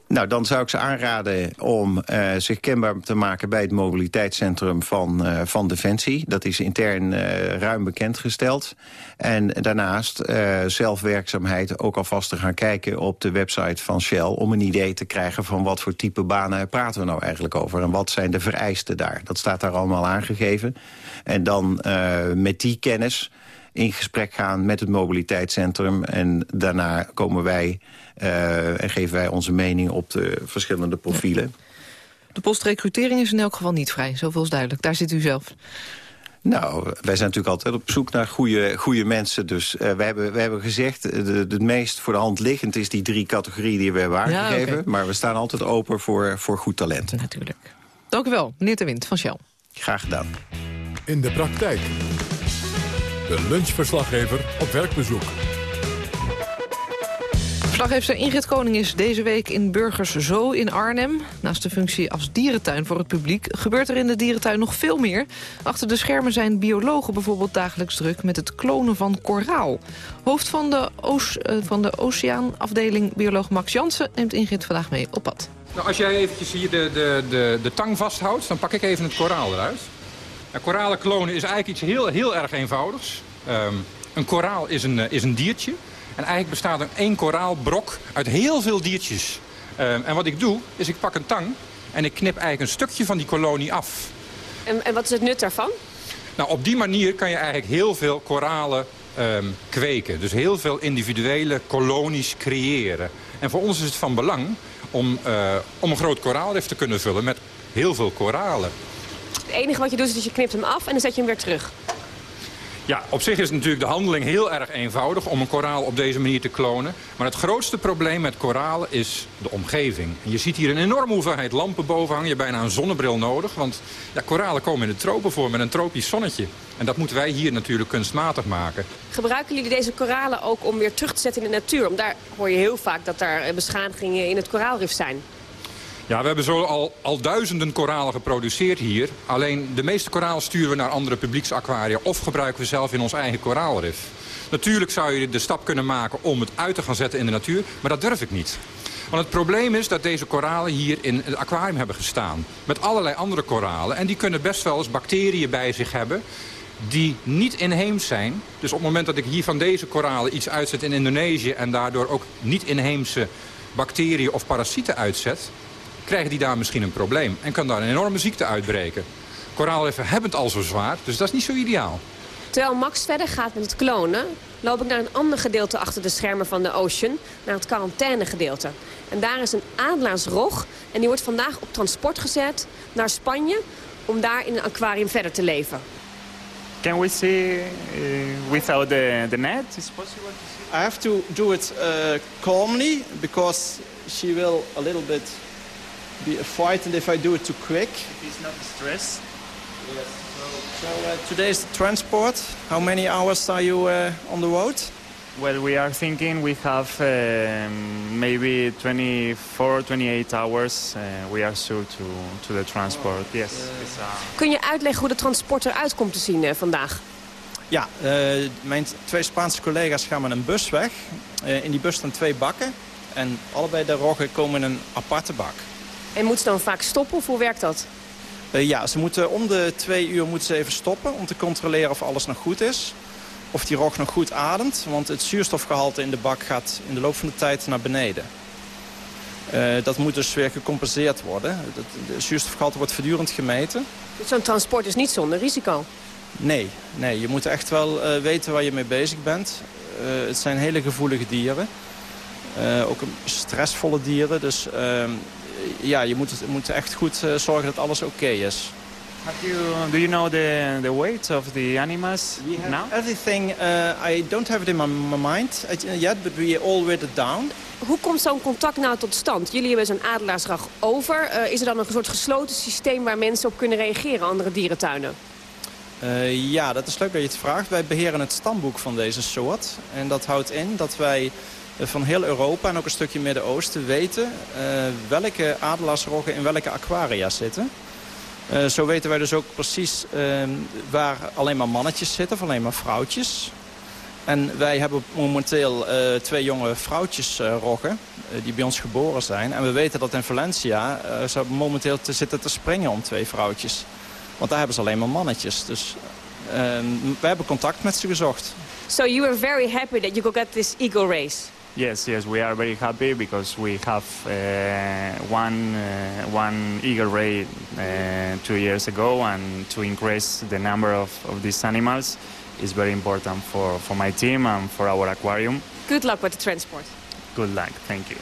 Nou, dan zou ik ze aanraden om uh, zich kenbaar te maken... bij het mobiliteitscentrum van, uh, van Defensie. Dat is intern ruim bekendgesteld. En daarnaast zelfwerkzaamheid ook alvast te gaan kijken... op de website van Shell om een idee te krijgen... van wat voor type banen praten we nou eigenlijk over... en wat zijn de vereisten daar. Dat staat daar allemaal aangegeven. En dan met die kennis in gesprek gaan met het mobiliteitscentrum. En daarna komen wij uh, en geven wij onze mening op de verschillende profielen. De postrecrutering is in elk geval niet vrij, zoveel is duidelijk. Daar zit u zelf. Nou, wij zijn natuurlijk altijd op zoek naar goede, goede mensen. Dus uh, wij, hebben, wij hebben gezegd, de, de meest voor de hand liggend is die drie categorieën die we hebben aangegeven. Ja, okay. Maar we staan altijd open voor, voor goed talent. Natuurlijk. Dank u wel, meneer De Wind van Shell. Graag gedaan. In de praktijk. De lunchverslaggever op werkbezoek. Verslaggever Ingrid Koning is deze week in Burgers Zo in Arnhem. Naast de functie als dierentuin voor het publiek... gebeurt er in de dierentuin nog veel meer. Achter de schermen zijn biologen bijvoorbeeld dagelijks druk... met het klonen van koraal. Hoofd van de, Oce uh, van de Oceaanafdeling, bioloog Max Jansen... neemt Ingrid vandaag mee op pad. Nou, als jij eventjes hier de, de, de, de tang vasthoudt... dan pak ik even het koraal eruit. Ja, koralen klonen is eigenlijk iets heel, heel erg eenvoudigs. Um, een koraal is een, is een diertje... En eigenlijk bestaat er één koraalbrok uit heel veel diertjes. Um, en wat ik doe, is ik pak een tang en ik knip eigenlijk een stukje van die kolonie af. En, en wat is het nut daarvan? Nou, op die manier kan je eigenlijk heel veel koralen um, kweken. Dus heel veel individuele kolonies creëren. En voor ons is het van belang om, uh, om een groot koraalrif te kunnen vullen met heel veel koralen. Het enige wat je doet is dat je knipt hem af en dan zet je hem weer terug. Ja, op zich is natuurlijk de handeling heel erg eenvoudig om een koraal op deze manier te klonen. Maar het grootste probleem met koralen is de omgeving. En je ziet hier een enorme hoeveelheid lampen boven hangen. Je hebt bijna een zonnebril nodig, want ja, koralen komen in de tropen voor met een tropisch zonnetje. En dat moeten wij hier natuurlijk kunstmatig maken. Gebruiken jullie deze koralen ook om weer terug te zetten in de natuur? Om daar hoor je heel vaak dat daar beschadigingen in het koraalrif zijn. Ja, we hebben zo al, al duizenden koralen geproduceerd hier. Alleen de meeste koralen sturen we naar andere publieksaquaria... of gebruiken we zelf in ons eigen koraalrif. Natuurlijk zou je de stap kunnen maken om het uit te gaan zetten in de natuur... maar dat durf ik niet. Want het probleem is dat deze koralen hier in het aquarium hebben gestaan. Met allerlei andere koralen. En die kunnen best wel eens bacteriën bij zich hebben die niet inheems zijn. Dus op het moment dat ik hier van deze koralen iets uitzet in Indonesië... en daardoor ook niet inheemse bacteriën of parasieten uitzet krijgen die daar misschien een probleem. En kan daar een enorme ziekte uitbreken. Koraalriffen hebben het al zo zwaar, dus dat is niet zo ideaal. Terwijl Max verder gaat met het klonen... loop ik naar een ander gedeelte achter de schermen van de Ocean... naar het quarantainegedeelte. En daar is een adelaarsrog en die wordt vandaag op transport gezet naar Spanje... om daar in een aquarium verder te leven. Can we see uh, without the, the net? Is possible to see? I have to do it uh, calmly because she will a little bit be frightened if I do it too quick. Not stressed. Yes. So So uh, today is the transport. How many hours are you uh, on the road? Well, we are thinking we have um, maybe 24, 28 hours. Uh, we are sure to, to the transport. Yes. It's, uh, Kun je uitleggen hoe de transport eruit komt te zien eh, vandaag? Ja, uh, mijn twee Spaanse collega's gaan met een bus weg. Uh, in die bus staan twee bakken. En allebei de roggen komen in een aparte bak. En moet ze dan vaak stoppen of hoe werkt dat? Uh, ja, ze moeten om de twee uur moeten ze even stoppen om te controleren of alles nog goed is. Of die rog nog goed ademt, want het zuurstofgehalte in de bak gaat in de loop van de tijd naar beneden. Uh, dat moet dus weer gecompenseerd worden. Het zuurstofgehalte wordt voortdurend gemeten. Dus zo'n transport is niet zonder risico? Nee, nee, je moet echt wel uh, weten waar je mee bezig bent. Uh, het zijn hele gevoelige dieren. Ook stressvolle dieren. Dus uh, ja, je moet, moet echt goed uh, zorgen dat alles oké okay is. Have you, do you know the, the weight of the animals we have now? Everything, I don't have it in my, my mind yet, but we all written it down. Hoe komt zo'n contact nou tot stand? Jullie hebben zo'n adelaarsrag over. is er dan een soort gesloten systeem waar mensen op kunnen reageren, andere dierentuinen? Uh, ja, dat is leuk dat je het vraagt. Wij beheren het stamboek van deze soort. En dat houdt in dat wij van heel Europa en ook een stukje Midden-Oosten weten... Uh, welke adelaarsroggen in welke aquaria zitten. Uh, zo weten wij dus ook precies waar alleen maar mannetjes zitten of alleen maar vrouwtjes. En wij hebben momenteel twee jonge vrouwtjesroggen die bij ons geboren zijn. En we weten dat in Valencia ze momenteel te zitten te springen om twee vrouwtjes. Want daar hebben ze alleen maar mannetjes. Dus uh, we hebben contact met ze gezocht. So you were very happy that you could get this eagle race? Yes, yes, we are very happy because we have uh, one, uh, one eagle ray uh, two years ago and to increase the number of, of these animals is very important for, for my team and for our aquarium. Good luck with the transport. Good luck, thank you.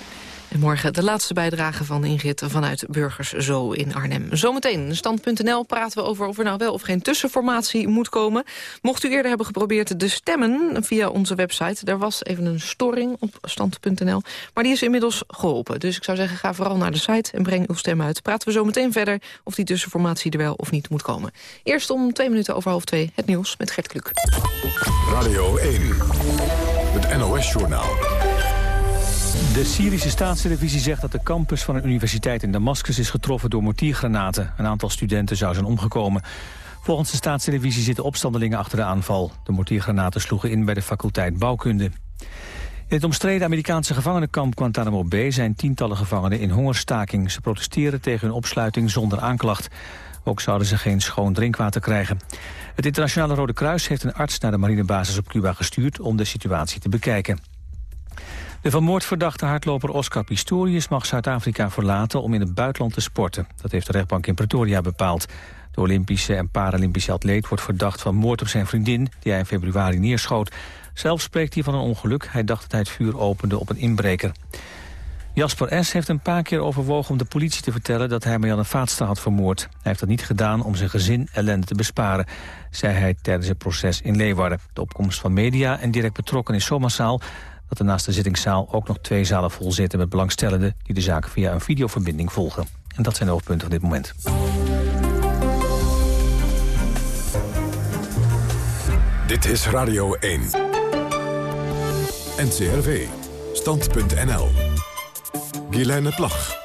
En morgen de laatste bijdrage van Ingrid vanuit Burgers Zo in Arnhem. Zometeen, stand.nl praten we over of er nou wel of geen tussenformatie moet komen. Mocht u eerder hebben geprobeerd de stemmen via onze website... er was even een storing op stand.nl, maar die is inmiddels geholpen. Dus ik zou zeggen, ga vooral naar de site en breng uw stem uit. Praten we zo meteen verder of die tussenformatie er wel of niet moet komen. Eerst om twee minuten over half twee het nieuws met Gert Kluk. Radio 1, het NOS-journaal. De Syrische staatstelevisie zegt dat de campus van een universiteit in Damascus is getroffen door mortiergranaten. Een aantal studenten zou zijn omgekomen. Volgens de staatstelevisie zitten opstandelingen achter de aanval. De mortiergranaten sloegen in bij de faculteit bouwkunde. In het omstreden Amerikaanse gevangenenkamp Guantanamo Bay zijn tientallen gevangenen in hongerstaking. Ze protesteren tegen hun opsluiting zonder aanklacht. Ook zouden ze geen schoon drinkwater krijgen. Het Internationale Rode Kruis heeft een arts naar de marinebasis op Cuba gestuurd om de situatie te bekijken. De van moord verdachte hardloper Oscar Pistorius mag Zuid-Afrika verlaten om in het buitenland te sporten. Dat heeft de rechtbank in Pretoria bepaald. De Olympische en Paralympische atleet wordt verdacht van moord op zijn vriendin... die hij in februari neerschoot. Zelf spreekt hij van een ongeluk. Hij dacht dat hij het vuur opende op een inbreker. Jasper S. heeft een paar keer overwogen om de politie te vertellen... dat hij Marianne Vaatstra had vermoord. Hij heeft dat niet gedaan om zijn gezin ellende te besparen... zei hij tijdens het proces in Leeuwarden. De opkomst van media en direct betrokken is zo massaal dat er naast de zittingszaal ook nog twee zalen vol zitten met belangstellenden die de zaak via een videoverbinding volgen. En dat zijn de hoofdpunten van dit moment. Dit is Radio 1. NCRV. Stand.nl. Guilaine Plag.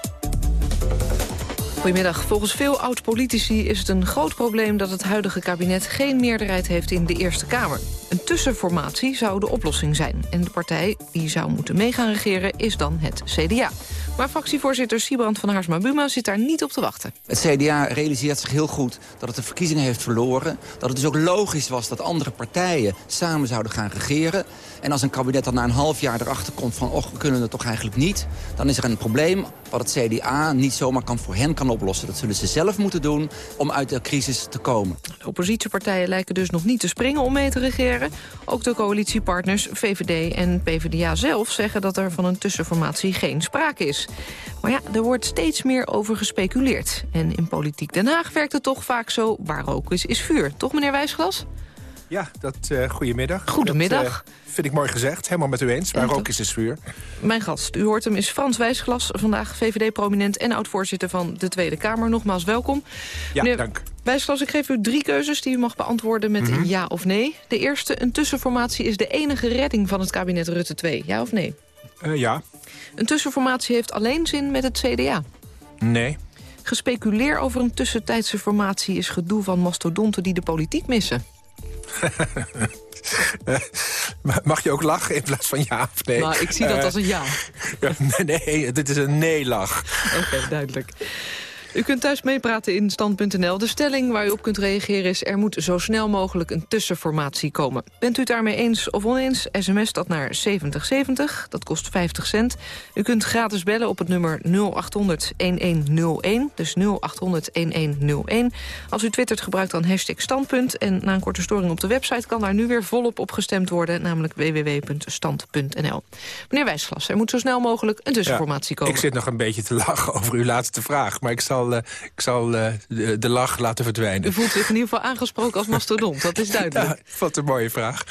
Goedemiddag. Volgens veel oud-politici is het een groot probleem... dat het huidige kabinet geen meerderheid heeft in de Eerste Kamer. Een tussenformatie zou de oplossing zijn. En de partij die zou moeten meegaan regeren is dan het CDA. Maar fractievoorzitter Siebrand van Haarsma-Buma zit daar niet op te wachten. Het CDA realiseert zich heel goed dat het de verkiezingen heeft verloren. Dat het dus ook logisch was dat andere partijen samen zouden gaan regeren. En als een kabinet dan na een half jaar erachter komt van... och, we kunnen het toch eigenlijk niet... dan is er een probleem wat het CDA niet zomaar kan voor hen kan oplossen. Dat zullen ze zelf moeten doen om uit de crisis te komen. De oppositiepartijen lijken dus nog niet te springen om mee te regeren. Ook de coalitiepartners VVD en PvdA zelf zeggen dat er van een tussenformatie geen sprake is. Maar ja, er wordt steeds meer over gespeculeerd. En in politiek Den Haag werkt het toch vaak zo, waar rook is, is vuur. Toch, meneer Wijsglas? Ja, dat, uh, goedemiddag. Goedemiddag. Dat, uh, vind ik mooi gezegd. Helemaal met u eens. Waar rook is, is vuur. Mijn gast, u hoort hem, is Frans Wijsglas. Vandaag VVD-prominent en oud-voorzitter van de Tweede Kamer. Nogmaals welkom. Ja, meneer, dank. Wijsglas, ik geef u drie keuzes die u mag beantwoorden met Mhm. ja of nee. De eerste, een tussenformatie is de enige redding van het kabinet Rutte 2. Ja of nee? Eh, ja. Een tussenformatie heeft alleen zin met het CDA. Nee. Gespeculeer over een tussentijdse formatie is gedoe van mastodonten die de politiek missen. Mag je ook lachen in plaats van ja of nee? Nou, ik zie dat Eh, als een ja. nee, nee, dit is een nee-lach. Oké, duidelijk. U kunt thuis meepraten in stand.nl. De stelling waar u op kunt reageren is... er moet zo snel mogelijk een tussenformatie komen. Bent u het daarmee eens of oneens? SMS dat naar 7070, dat kost 50 cent. U kunt gratis bellen op het nummer 0800-1101, dus 0800-1101. Als u twittert, gebruikt dan hashtag standpunt. En na een korte storing op de website kan daar nu weer volop op gestemd worden... namelijk www.stand.nl. Meneer Wijsglas, er moet zo snel mogelijk een tussenformatie komen. Ik zit nog een beetje te lachen over uw laatste vraag. Maar ik zal, eh, ik zal eh, de, de lach laten verdwijnen. U voelt zich in ieder geval aangesproken als mastodont, dat is duidelijk. Ja, het een mooie vraag.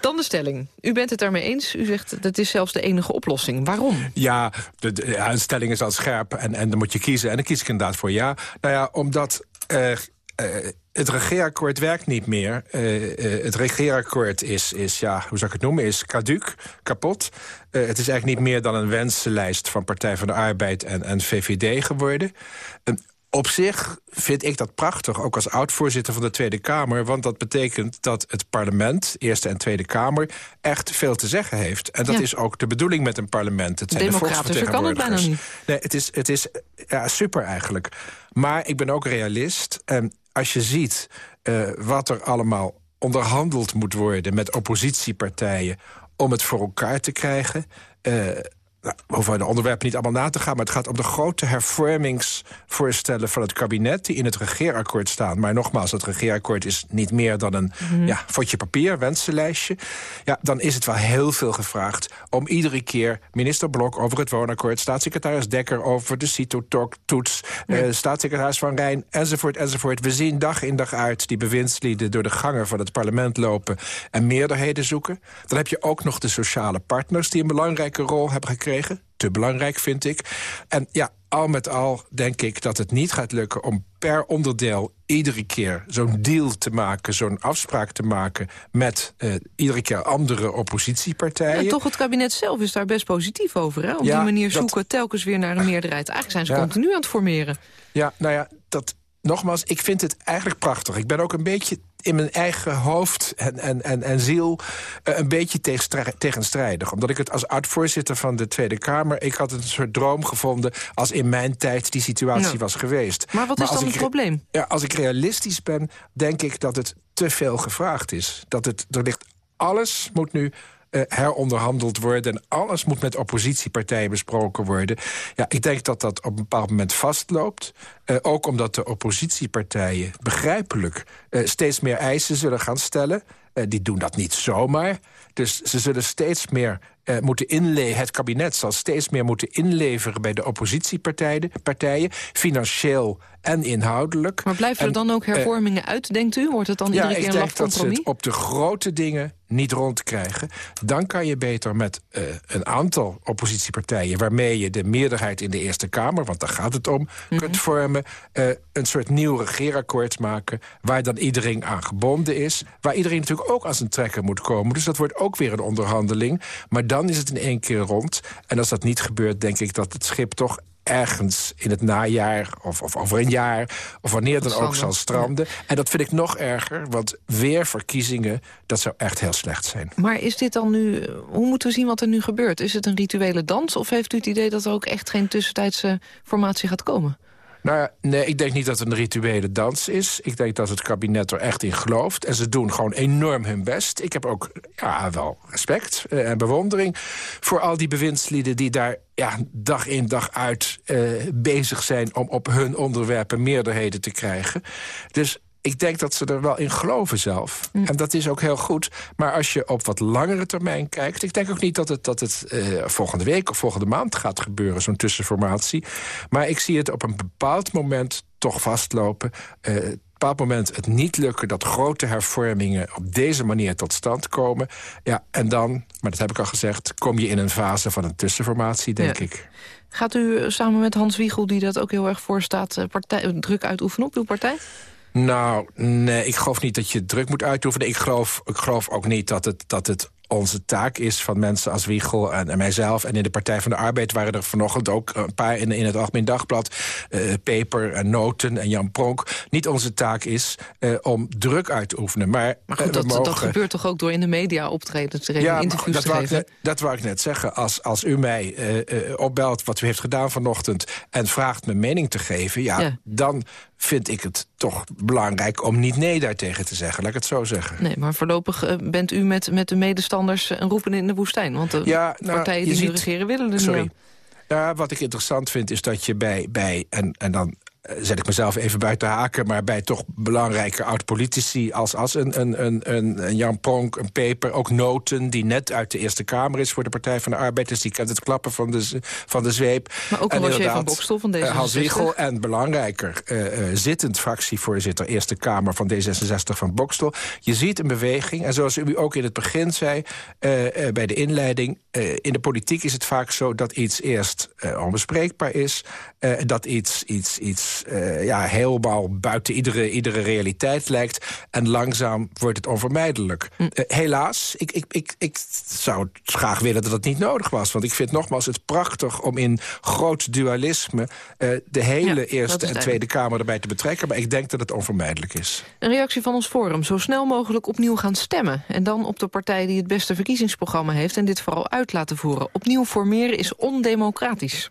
Dan de stelling. U bent het daarmee eens. U zegt dat is zelfs de enige oplossing. Waarom? Ja, de, de, ja, een stelling is al scherp en, en dan moet je kiezen. En dan kies ik inderdaad voor ja. Nou ja, omdat... eh, eh, het regeerakkoord werkt niet meer. Eh, eh, het regeerakkoord is, is, ja, hoe zou ik het noemen, is caduc, kapot. Het is eigenlijk niet meer dan een wensenlijst van Partij van de Arbeid en, en VVD geworden. En op zich vind ik dat prachtig, ook als oud-voorzitter van de Tweede Kamer... want dat betekent dat het parlement, Eerste en Tweede Kamer... echt veel te zeggen heeft. En dat Ja. is ook de bedoeling met een parlement. Het zijn de kan het bijna volksvertegenwoordigers. Nee, het is, het is ja, super eigenlijk. Maar ik ben ook realist. En als je ziet eh, wat er allemaal onderhandeld moet worden... met oppositiepartijen om het voor elkaar te krijgen... eh, nou, we hoeven de onderwerpen niet allemaal na te gaan... maar het gaat om de grote hervormingsvoorstellen van het kabinet... die in het regeerakkoord staan. Maar nogmaals, het regeerakkoord is niet meer dan een Mhm. ja, vodje papier, wensenlijstje. Ja, dan is het wel heel veel gevraagd om iedere keer... minister Blok over het woonakkoord... staatssecretaris Dekker over de CITO-toets... eh, staatssecretaris Van Rijn, enzovoort, enzovoort. We zien dag in dag uit die bewindslieden... door de gangen van het parlement lopen en meerderheden zoeken. Dan heb je ook nog de sociale partners... die een belangrijke rol hebben gekregen. Te belangrijk, vind ik. En ja, al met al denk ik dat het niet gaat lukken... om per onderdeel iedere keer zo'n deal te maken... zo'n afspraak te maken met eh, iedere keer andere oppositiepartijen. En toch, het kabinet zelf is daar best positief over. Hè? Op Ja, die manier dat- zoeken telkens weer naar een meerderheid. Eigenlijk zijn ze Ja. continu aan het formeren. Ja, nou ja, dat, nogmaals, ik vind het eigenlijk prachtig. Ik ben ook een beetje in mijn eigen hoofd en, en, en, en ziel eh, een beetje tegenstrijdig. Omdat ik het als oud-voorzitter van de Tweede Kamer... ik had een soort droom gevonden als in mijn tijd die situatie Ja. was geweest. Maar wat is dan het probleem? Ja, als ik realistisch ben, denk ik dat het te veel gevraagd is. Dat het, er ligt, alles moet nu eh, heronderhandeld worden... en alles moet met oppositiepartijen besproken worden. Ja, ik denk dat dat op een bepaald moment vastloopt. Eh, ook omdat de oppositiepartijen begrijpelijk... eh, steeds meer eisen zullen gaan stellen. Eh, die doen dat niet zomaar. Dus ze zullen steeds meer eh, moeten inleveren... het kabinet zal steeds meer moeten inleveren... bij de oppositiepartijen, partijen, financieel en inhoudelijk. Maar blijven er En, dan ook eh, hervormingen uit, denkt u? Wordt het dan ja, iedere ik keer een denk laf dat ze op de grote dingen niet rondkrijgen. Dan kan je beter met een aantal oppositiepartijen... waarmee je de meerderheid in de Eerste Kamer... want daar gaat het om, Mhm. kunt vormen... een soort nieuw regeerakkoord maken... waar dan iedereen aan gebonden is. Waar iedereen natuurlijk ook aan zijn trekken moet komen. Dus dat wordt ook weer een onderhandeling. Maar dan is het in één keer rond. En als dat niet gebeurt, denk ik dat het schip toch ergens in het najaar of, of over een jaar... of wanneer dan ook zal stranden. En dat vind ik nog erger, want weer verkiezingen... dat zou echt heel slecht zijn. Maar is dit dan nu... eh, Hoe moeten we zien wat er nu gebeurt? Is het een rituele dans? Of heeft u het idee dat er ook echt geen tussentijdse formatie gaat komen? Nou ja, nee, ik denk niet dat het een rituele dans is. Ik denk dat het kabinet er echt in gelooft. En ze doen gewoon enorm hun best. Ik heb ook ja, wel respect eh, en bewondering... voor al die bewindslieden die daar ja, dag in dag uit eh, bezig zijn... om op hun onderwerpen meerderheden te krijgen. Dus ik denk dat ze er wel in geloven zelf. En dat is ook heel goed. Maar als je op wat langere termijn kijkt... ik denk ook niet dat het, dat het eh, volgende week of volgende maand gaat gebeuren... zo'n tussenformatie. Maar ik zie het op een bepaald moment toch vastlopen... Eh, op een bepaald moment het niet lukken dat grote hervormingen... op deze manier tot stand komen. Ja, en dan, maar dat heb ik al gezegd... kom je in een fase van een tussenformatie, denk Ja. ik. Gaat u samen met Hans Wiegel, die dat ook heel erg voorstaat... eh, partij, druk uitoefenen op uw partij? Nou, nee, ik geloof niet dat je druk moet uitoefenen. Ik geloof, ik geloof ook niet dat het, dat het onze taak is van mensen als Wiegel en, en, mijzelf... en in de Partij van de Arbeid waren er vanochtend ook een paar in, in het Algemeen Dagblad... Uh, Peper en Noten en Jan Pronk. Niet onze taak is uh, om druk uit te oefenen. Maar, maar goed, uh, dat, mogen... dat gebeurt toch ook door in de media optreden te ja, interviews dat te wou geven? Ik net, dat wou ik net zeggen. Als, als u mij opbelt wat u heeft gedaan vanochtend... en vraagt mijn mening te geven, ja, Ja. dan vind ik het toch belangrijk om niet nee daartegen te zeggen. Laat ik het zo zeggen. Nee, maar voorlopig eh, bent u met, met de medestanders een roepen in de woestijn. Want de Ja, nou, partijen je die nu ziet- regeren willen er niet aan. Ja, wat ik interessant vind is dat je bij, bij en, en dan eh, zet ik mezelf even buiten haken... maar bij toch belangrijke oud-politici als, als een, een, een, een, Jan Pronk, een Peper... ook Noten, die net uit de Eerste Kamer is voor de Partij van de Arbeid... dus die kent het klappen van de, van de zweep. Maar ook Roger van Bokstel van eh, Hans D66. Wiegel en belangrijker, eh, eh, zittend fractievoorzitter... Eerste Kamer van D66 van Bokstel. Je ziet een beweging, en zoals u ook in het begin zei... eh, eh, bij de inleiding, eh, in de politiek is het vaak zo... dat iets eerst eh, onbespreekbaar is... eh, dat iets, iets, iets eh, ja, helemaal buiten iedere, iedere realiteit lijkt... en langzaam wordt het onvermijdelijk. Hm. Eh, helaas, ik, ik, ik, ik zou graag willen dat het niet nodig was. Want ik vind nogmaals het prachtig om in groot dualisme... eh, de hele Ja, dat Eerste en. Tweede Kamer erbij te betrekken. Maar ik denk dat het onvermijdelijk is. Een reactie van ons forum. Zo snel mogelijk opnieuw gaan stemmen. En dan op de partij die het beste verkiezingsprogramma heeft... en dit vooral uit laten voeren. Opnieuw formeren is ondemocratisch.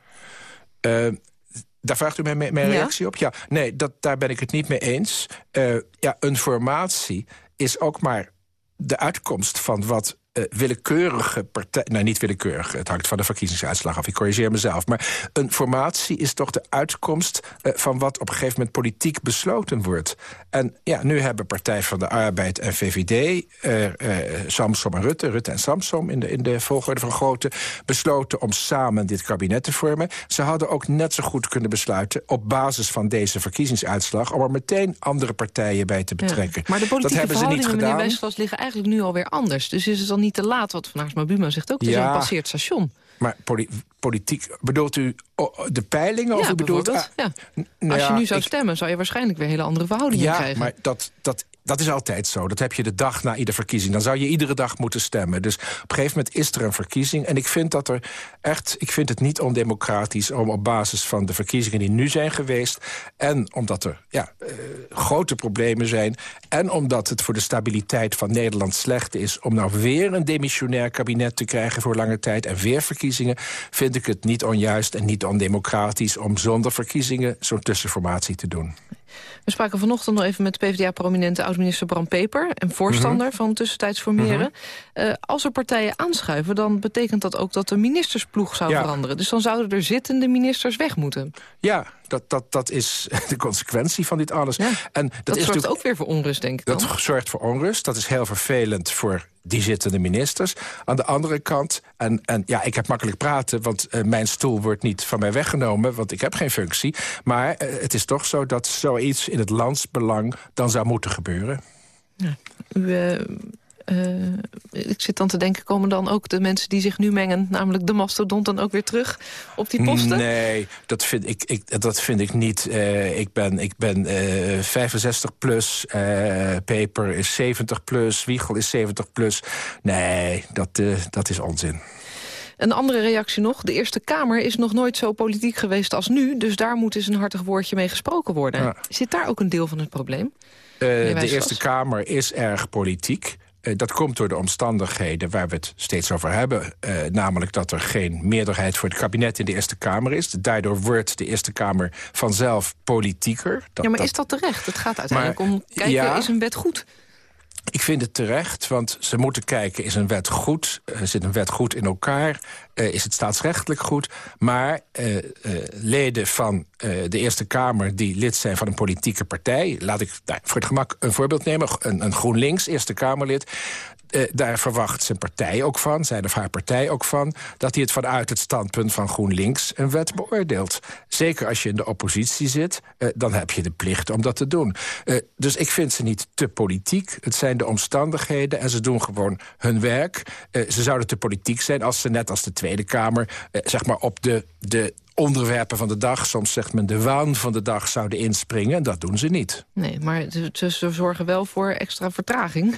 Daar vraagt u mij mijn, mijn Ja? reactie op? Ja, nee, dat, daar ben ik het niet mee eens. Eh, ja, een formatie is ook maar de uitkomst van wat eh, willekeurige partij... Nou, niet willekeurig, het hangt van de verkiezingsuitslag af. Ik corrigeer mezelf. Maar een formatie is toch de uitkomst eh, van wat op een gegeven moment politiek besloten wordt. En ja, nu hebben Partij van de Arbeid en VVD... eh Samsom en Rutte, Rutte en Samsom in de, in de volgorde van grootte... besloten om samen dit kabinet te vormen. Ze hadden ook net zo goed kunnen besluiten... op basis van deze verkiezingsuitslag... om er meteen andere partijen bij te betrekken. Ja. Maar de dat politieke hebben ze niet meneer gedaan. Westphals, liggen eigenlijk nu alweer anders. Dus is het dan niet te laat, wat Van Aarsma Buma zegt ook, het is Ja. een passeerd station. Maar poli- politiek, bedoelt u de peilingen? of ja, u bedoelt, ah, ja. nou Als je ja, nu zou ik- stemmen, zou je waarschijnlijk weer hele andere verhoudingen Ja, krijgen. maar dat, dat, dat is altijd zo. Dat heb je de dag na iedere verkiezing. Dan zou je iedere dag moeten stemmen. Dus op een gegeven moment is er een verkiezing. En ik vind dat er echt, ik vind het niet ondemocratisch... om op basis van de verkiezingen die nu zijn geweest... en omdat er ja, eh, grote problemen zijn... en omdat het voor de stabiliteit van Nederland slecht is... om nou weer een demissionair kabinet te krijgen voor lange tijd... en weer verkiezingen, vind ik het niet onjuist en niet ondemocratisch... om zonder verkiezingen zo'n tussenformatie te doen. We spraken vanochtend nog even met PvdA-prominente oud-minister Bram Peper... en voorstander Mhm. van tussentijds formeren. Eh, als er partijen aanschuiven, dan betekent dat ook dat de ministersploeg zou Ja. veranderen. Dus dan zouden er zittende ministers weg moeten. Ja, dat, dat, dat is de consequentie van dit alles. En dat, Dat, is zorgt ook weer voor onrust, denk ik dan. Dat zorgt voor onrust. Dat is heel vervelend voor die zittende ministers. Aan de andere kant, en, en ja, ik heb makkelijk praten... want eh, mijn stoel wordt niet van mij weggenomen, want ik heb geen functie. Maar eh, het is toch zo dat zoiets in het landsbelang dan zou moeten gebeuren. U, eh, eh, ik zit dan te denken, komen dan ook de mensen die zich nu mengen... namelijk de mastodont dan ook weer terug op die posten? Nee, dat vind ik, ik, dat vind ik niet. Eh, ik ben, ik ben eh, 65 plus, eh, Peper is 70 plus, Wiegel is 70 plus. Nee, dat, eh, dat is onzin. Een andere reactie nog. De Eerste Kamer is nog nooit zo politiek geweest als nu... dus daar moet eens een hartig woordje mee gesproken worden. Ja. Zit daar ook een deel van het probleem? Eh, de? Eerste Kamer is erg politiek. Eh, dat komt door de omstandigheden waar we het steeds over hebben. Eh, namelijk dat er geen meerderheid voor het kabinet in de Eerste Kamer is. Daardoor wordt de Eerste Kamer vanzelf politieker. Dat- ja, maar dat- is dat terecht? Het gaat uiteindelijk Maar, om kijken, ja. is een wet goed? Ik vind het terecht, want ze moeten kijken... is een wet goed, Eh, zit een wet goed in elkaar... Eh, is het staatsrechtelijk goed... maar eh, leden van de Eerste Kamer die lid zijn van een politieke partij... laat ik nou, voor het gemak een voorbeeld nemen, een, een GroenLinks Eerste Kamerlid... eh, daar verwacht zijn partij ook van, zijn of haar partij ook van... dat hij het vanuit het standpunt van GroenLinks een wet beoordeelt. Zeker als je in de oppositie zit, eh, dan heb je de plicht om dat te doen. Eh, dus ik vind ze niet te politiek. Het zijn de omstandigheden en ze doen gewoon hun werk. Ze zouden te politiek zijn als ze net als de Tweede Kamer... Zeg maar op de, de onderwerpen van de dag, soms zegt men de waan van de dag, zouden inspringen. En dat doen ze niet. Nee, maar ze zorgen wel voor extra vertraging.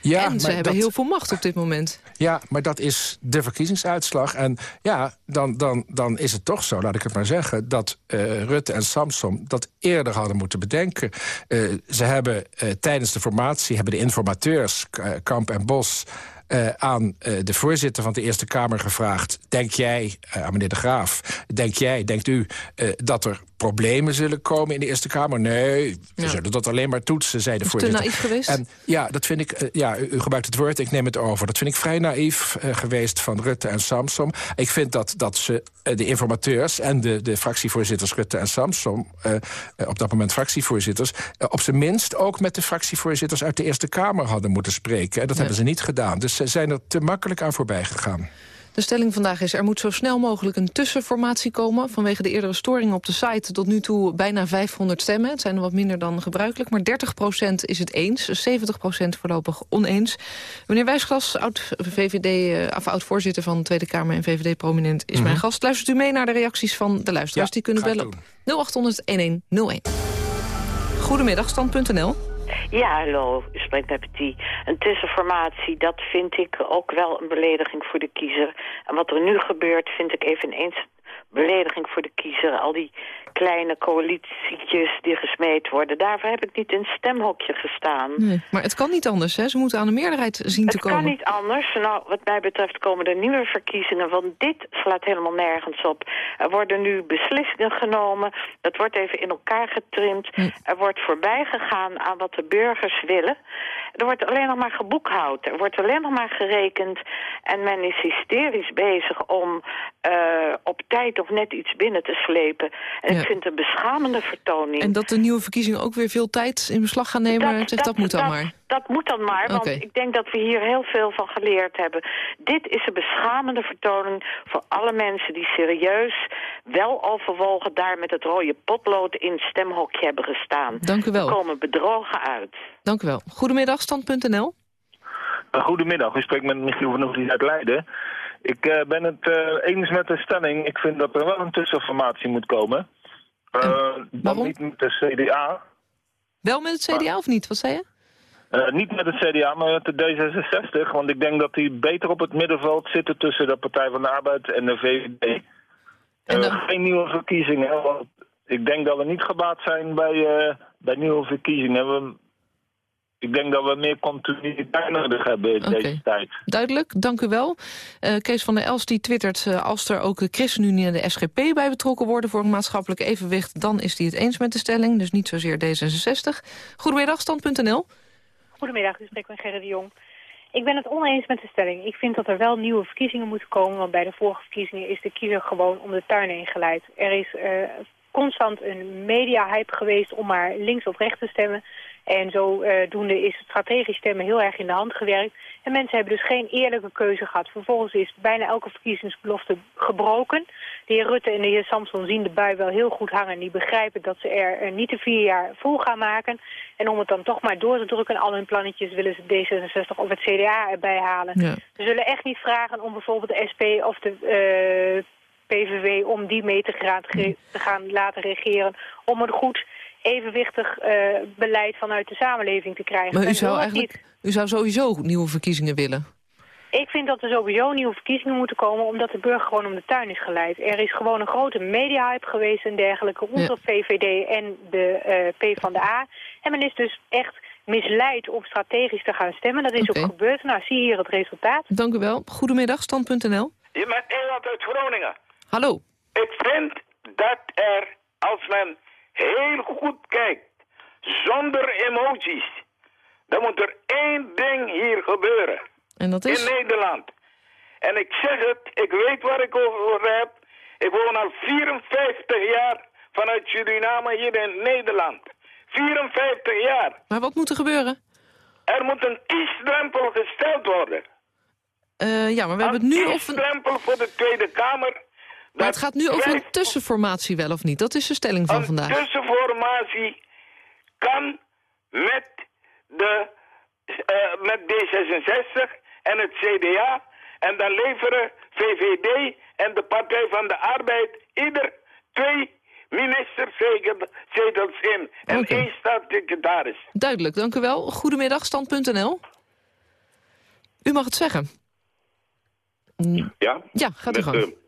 Ja, en ze hebben dat- heel veel macht op dit moment. Ja, maar dat is de verkiezingsuitslag. En ja, dan, dan, dan is het toch zo, laat ik het maar zeggen... dat eh, Rutte en Samson dat eerder hadden moeten bedenken. Eh, ze hebben eh, tijdens de formatie... hebben de informateurs, Kamp en Bos... aan de voorzitter van de Eerste Kamer gevraagd... denk jij, aan meneer De Graaf, denk jij, denkt u... dat er problemen zullen komen in de Eerste Kamer? Nee, we Ja. zullen dat alleen maar toetsen, zei de Is te voorzitter. naïef geweest? En ja, dat vind ik. eh, ja, u, u gebruikt het woord, ik neem het over. Dat vind ik vrij naïef eh, geweest van Rutte en Samsom. Ik vind dat, dat ze eh, de informateurs en de, de fractievoorzitters Rutte en Samsom... op dat moment fractievoorzitters... op zijn minst ook met de fractievoorzitters uit de Eerste Kamer hadden moeten spreken. En dat Ja. hebben ze niet gedaan. Dus ze zijn er te makkelijk aan voorbij gegaan. De stelling vandaag is... er moet zo snel mogelijk een tussenformatie komen... vanwege de eerdere storingen op de site. Tot nu toe bijna 500 stemmen. Het zijn er wat minder dan gebruikelijk. Maar 30% is het eens, 70% voorlopig oneens. Meneer Wijsglas, oud-VVD, eh, of oud-voorzitter van de Tweede Kamer... en VVD-prominent, is mijn Mhm. gast. Luistert u mee naar de reacties van de luisteraars? Ja, Die kunnen bellen 0800-1101. Goedemiddag, stand.nl. Ja, hallo, u spreekt met Petit. Een tussenformatie, dat vind ik ook wel een belediging voor de kiezer. En wat er nu gebeurt, vind ik eveneens belediging voor de kiezer. Al die kleine coalitietjes die gesmeed worden. Daarvoor heb ik niet in stemhokje gestaan. Nee, maar het kan niet anders, hè? Ze moeten aan de meerderheid zien te Het komen. kan niet anders. Nou, wat mij betreft komen er nieuwe verkiezingen. Want dit slaat helemaal nergens op. Er worden nu beslissingen genomen. Dat wordt even in elkaar getrimd. Er wordt voorbij gegaan aan wat de burgers willen. Er wordt alleen nog maar geboekhoud. Er wordt alleen nog maar gerekend. En men is hysterisch bezig om eh, op tijd nog net iets binnen te slepen. En Ja. Ik vind het een beschamende vertoning. En dat de nieuwe verkiezingen ook weer veel tijd in beslag gaan nemen, zegt dat, moet dan maar. Dat moet dan maar, want ik denk dat we hier heel veel van geleerd hebben. Dit is een beschamende vertoning voor alle mensen die serieus, wel overwogen daar met het rode potlood in het stemhokje hebben gestaan. Dank u wel. Die komen bedrogen uit. Dank u wel. Goedemiddag, stand.nl. Uh, Goedemiddag, u spreekt met Michiel van Oeverdies uit Leiden. Ik eh, ben het eh, eens met de stelling. Ik vind dat er wel een tussenformatie moet komen. Uh, dan niet met de CDA. Wel met het CDA of niet? Wat zei je? Eh, niet met het CDA, maar met de D66. Want ik denk dat die beter op het middenveld zitten tussen de Partij van de Arbeid en de VVD. Eh, Geen nieuwe verkiezingen. Want ik denk dat we niet gebaat zijn bij, eh, bij nieuwe verkiezingen. We, ik denk dat we meer continuïteit nodig hebben in deze tijd. Duidelijk, dank u wel. Eh, Kees van der Els die twittert... eh, als er ook de ChristenUnie en de SGP bij betrokken worden... voor een maatschappelijk evenwicht, dan is hij het eens met de stelling. Dus niet zozeer D66. Goedemiddag, stand.nl. Goedemiddag, u spreekt met Gerrit de Jong. Ik ben het oneens met de stelling. Ik vind dat er wel nieuwe verkiezingen moeten komen, want bij de vorige verkiezingen is de kiezer gewoon om de tuin heen geleid. Er is eh, constant een media-hype geweest om maar links of rechts te stemmen. En zodoende is het strategisch stemmen heel erg in de hand gewerkt. En mensen hebben dus geen eerlijke keuze gehad. Vervolgens is bijna elke verkiezingsbelofte gebroken. De heer Rutte en de heer Samson zien de bui wel heel goed hangen. Die begrijpen dat ze er eh, niet de vier jaar vol gaan maken. En om het dan toch maar door te drukken, al hun plannetjes willen ze D66 of het CDA erbij halen. Ja. Ze zullen echt niet vragen om bijvoorbeeld de SP of de eh, PVV om die mee te gaan, te gaan laten regeren. Om een goed evenwichtig eh, beleid vanuit de samenleving te krijgen. Maar u zou eigenlijk u zou sowieso nieuwe verkiezingen willen. ik vind dat er sowieso nieuwe verkiezingen moeten komen... omdat de burger gewoon om de tuin is geleid. Er is gewoon een grote media-hype geweest en dergelijke... onder VVD en de eh P van de A. En men is dus echt misleid om strategisch te gaan stemmen. Dat is ook gebeurd. Nou, zie je hier het resultaat. Dank u wel. Goedemiddag, stand.nl. Je bent Ewald uit Groningen. Hallo. Ik vind dat er, als men heel goed kijkt, zonder emoties, dan moet er één ding hier gebeuren. En dat is? In Nederland. En ik zeg het, ik weet waar ik over heb. Ik woon al 54 jaar vanuit Suriname hier in Nederland. 54 jaar. Maar wat moet er gebeuren? Er moet een kiesdrempel gesteld worden. Uh, ja, maar we hebben het nu over... Een kiesdrempel voor de Tweede Kamer... Maar het gaat nu over een tussenformatie wel of niet? Dat is de stelling van vandaag. Een tussenformatie kan met, de, uh, met D66 en het CDA... en dan leveren VVD en de Partij van de Arbeid ieder twee ministerszetels in. En okay. één staatssecretaris. Duidelijk, dank u wel. Goedemiddag, stand.nl. U mag het zeggen. Ja? Ja, gaat u gang.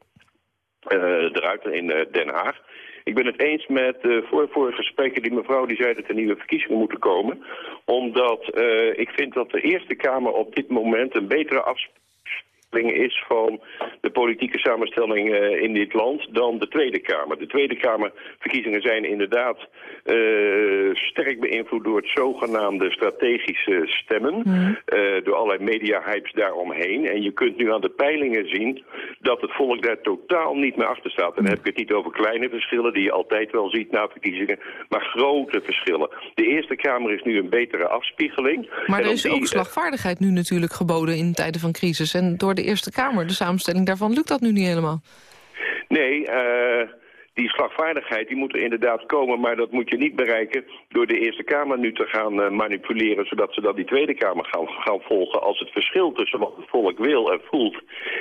De Ruiter in uh, Den Haag. Ik ben het eens met de uh, vorige spreker, die mevrouw die zei dat er nieuwe verkiezingen moeten komen. Omdat ik vind dat de Eerste Kamer op dit moment een betere afspraak is van de politieke samenstelling uh, in dit land dan de Tweede Kamer. De Tweede Kamerverkiezingen zijn inderdaad uh, sterk beïnvloed door het zogenaamde strategische stemmen. Mm. Uh, door allerlei media-hypes daaromheen. En je kunt nu aan de peilingen zien dat het volk daar totaal niet meer achter staat. En dan heb ik het niet over kleine verschillen die je altijd wel ziet na verkiezingen, maar grote verschillen. De Eerste Kamer is nu een betere afspiegeling. Maar er is die, ook slagvaardigheid nu natuurlijk geboden in tijden van crisis. En door de Eerste Kamer, de samenstelling daarvan, lukt dat nu niet helemaal? Nee, uh, die slagvaardigheid die moet er inderdaad komen, maar dat moet je niet bereiken door de Eerste Kamer nu te gaan uh, manipuleren, zodat ze dan die Tweede Kamer gaan, gaan volgen. Als het verschil tussen wat het volk wil en voelt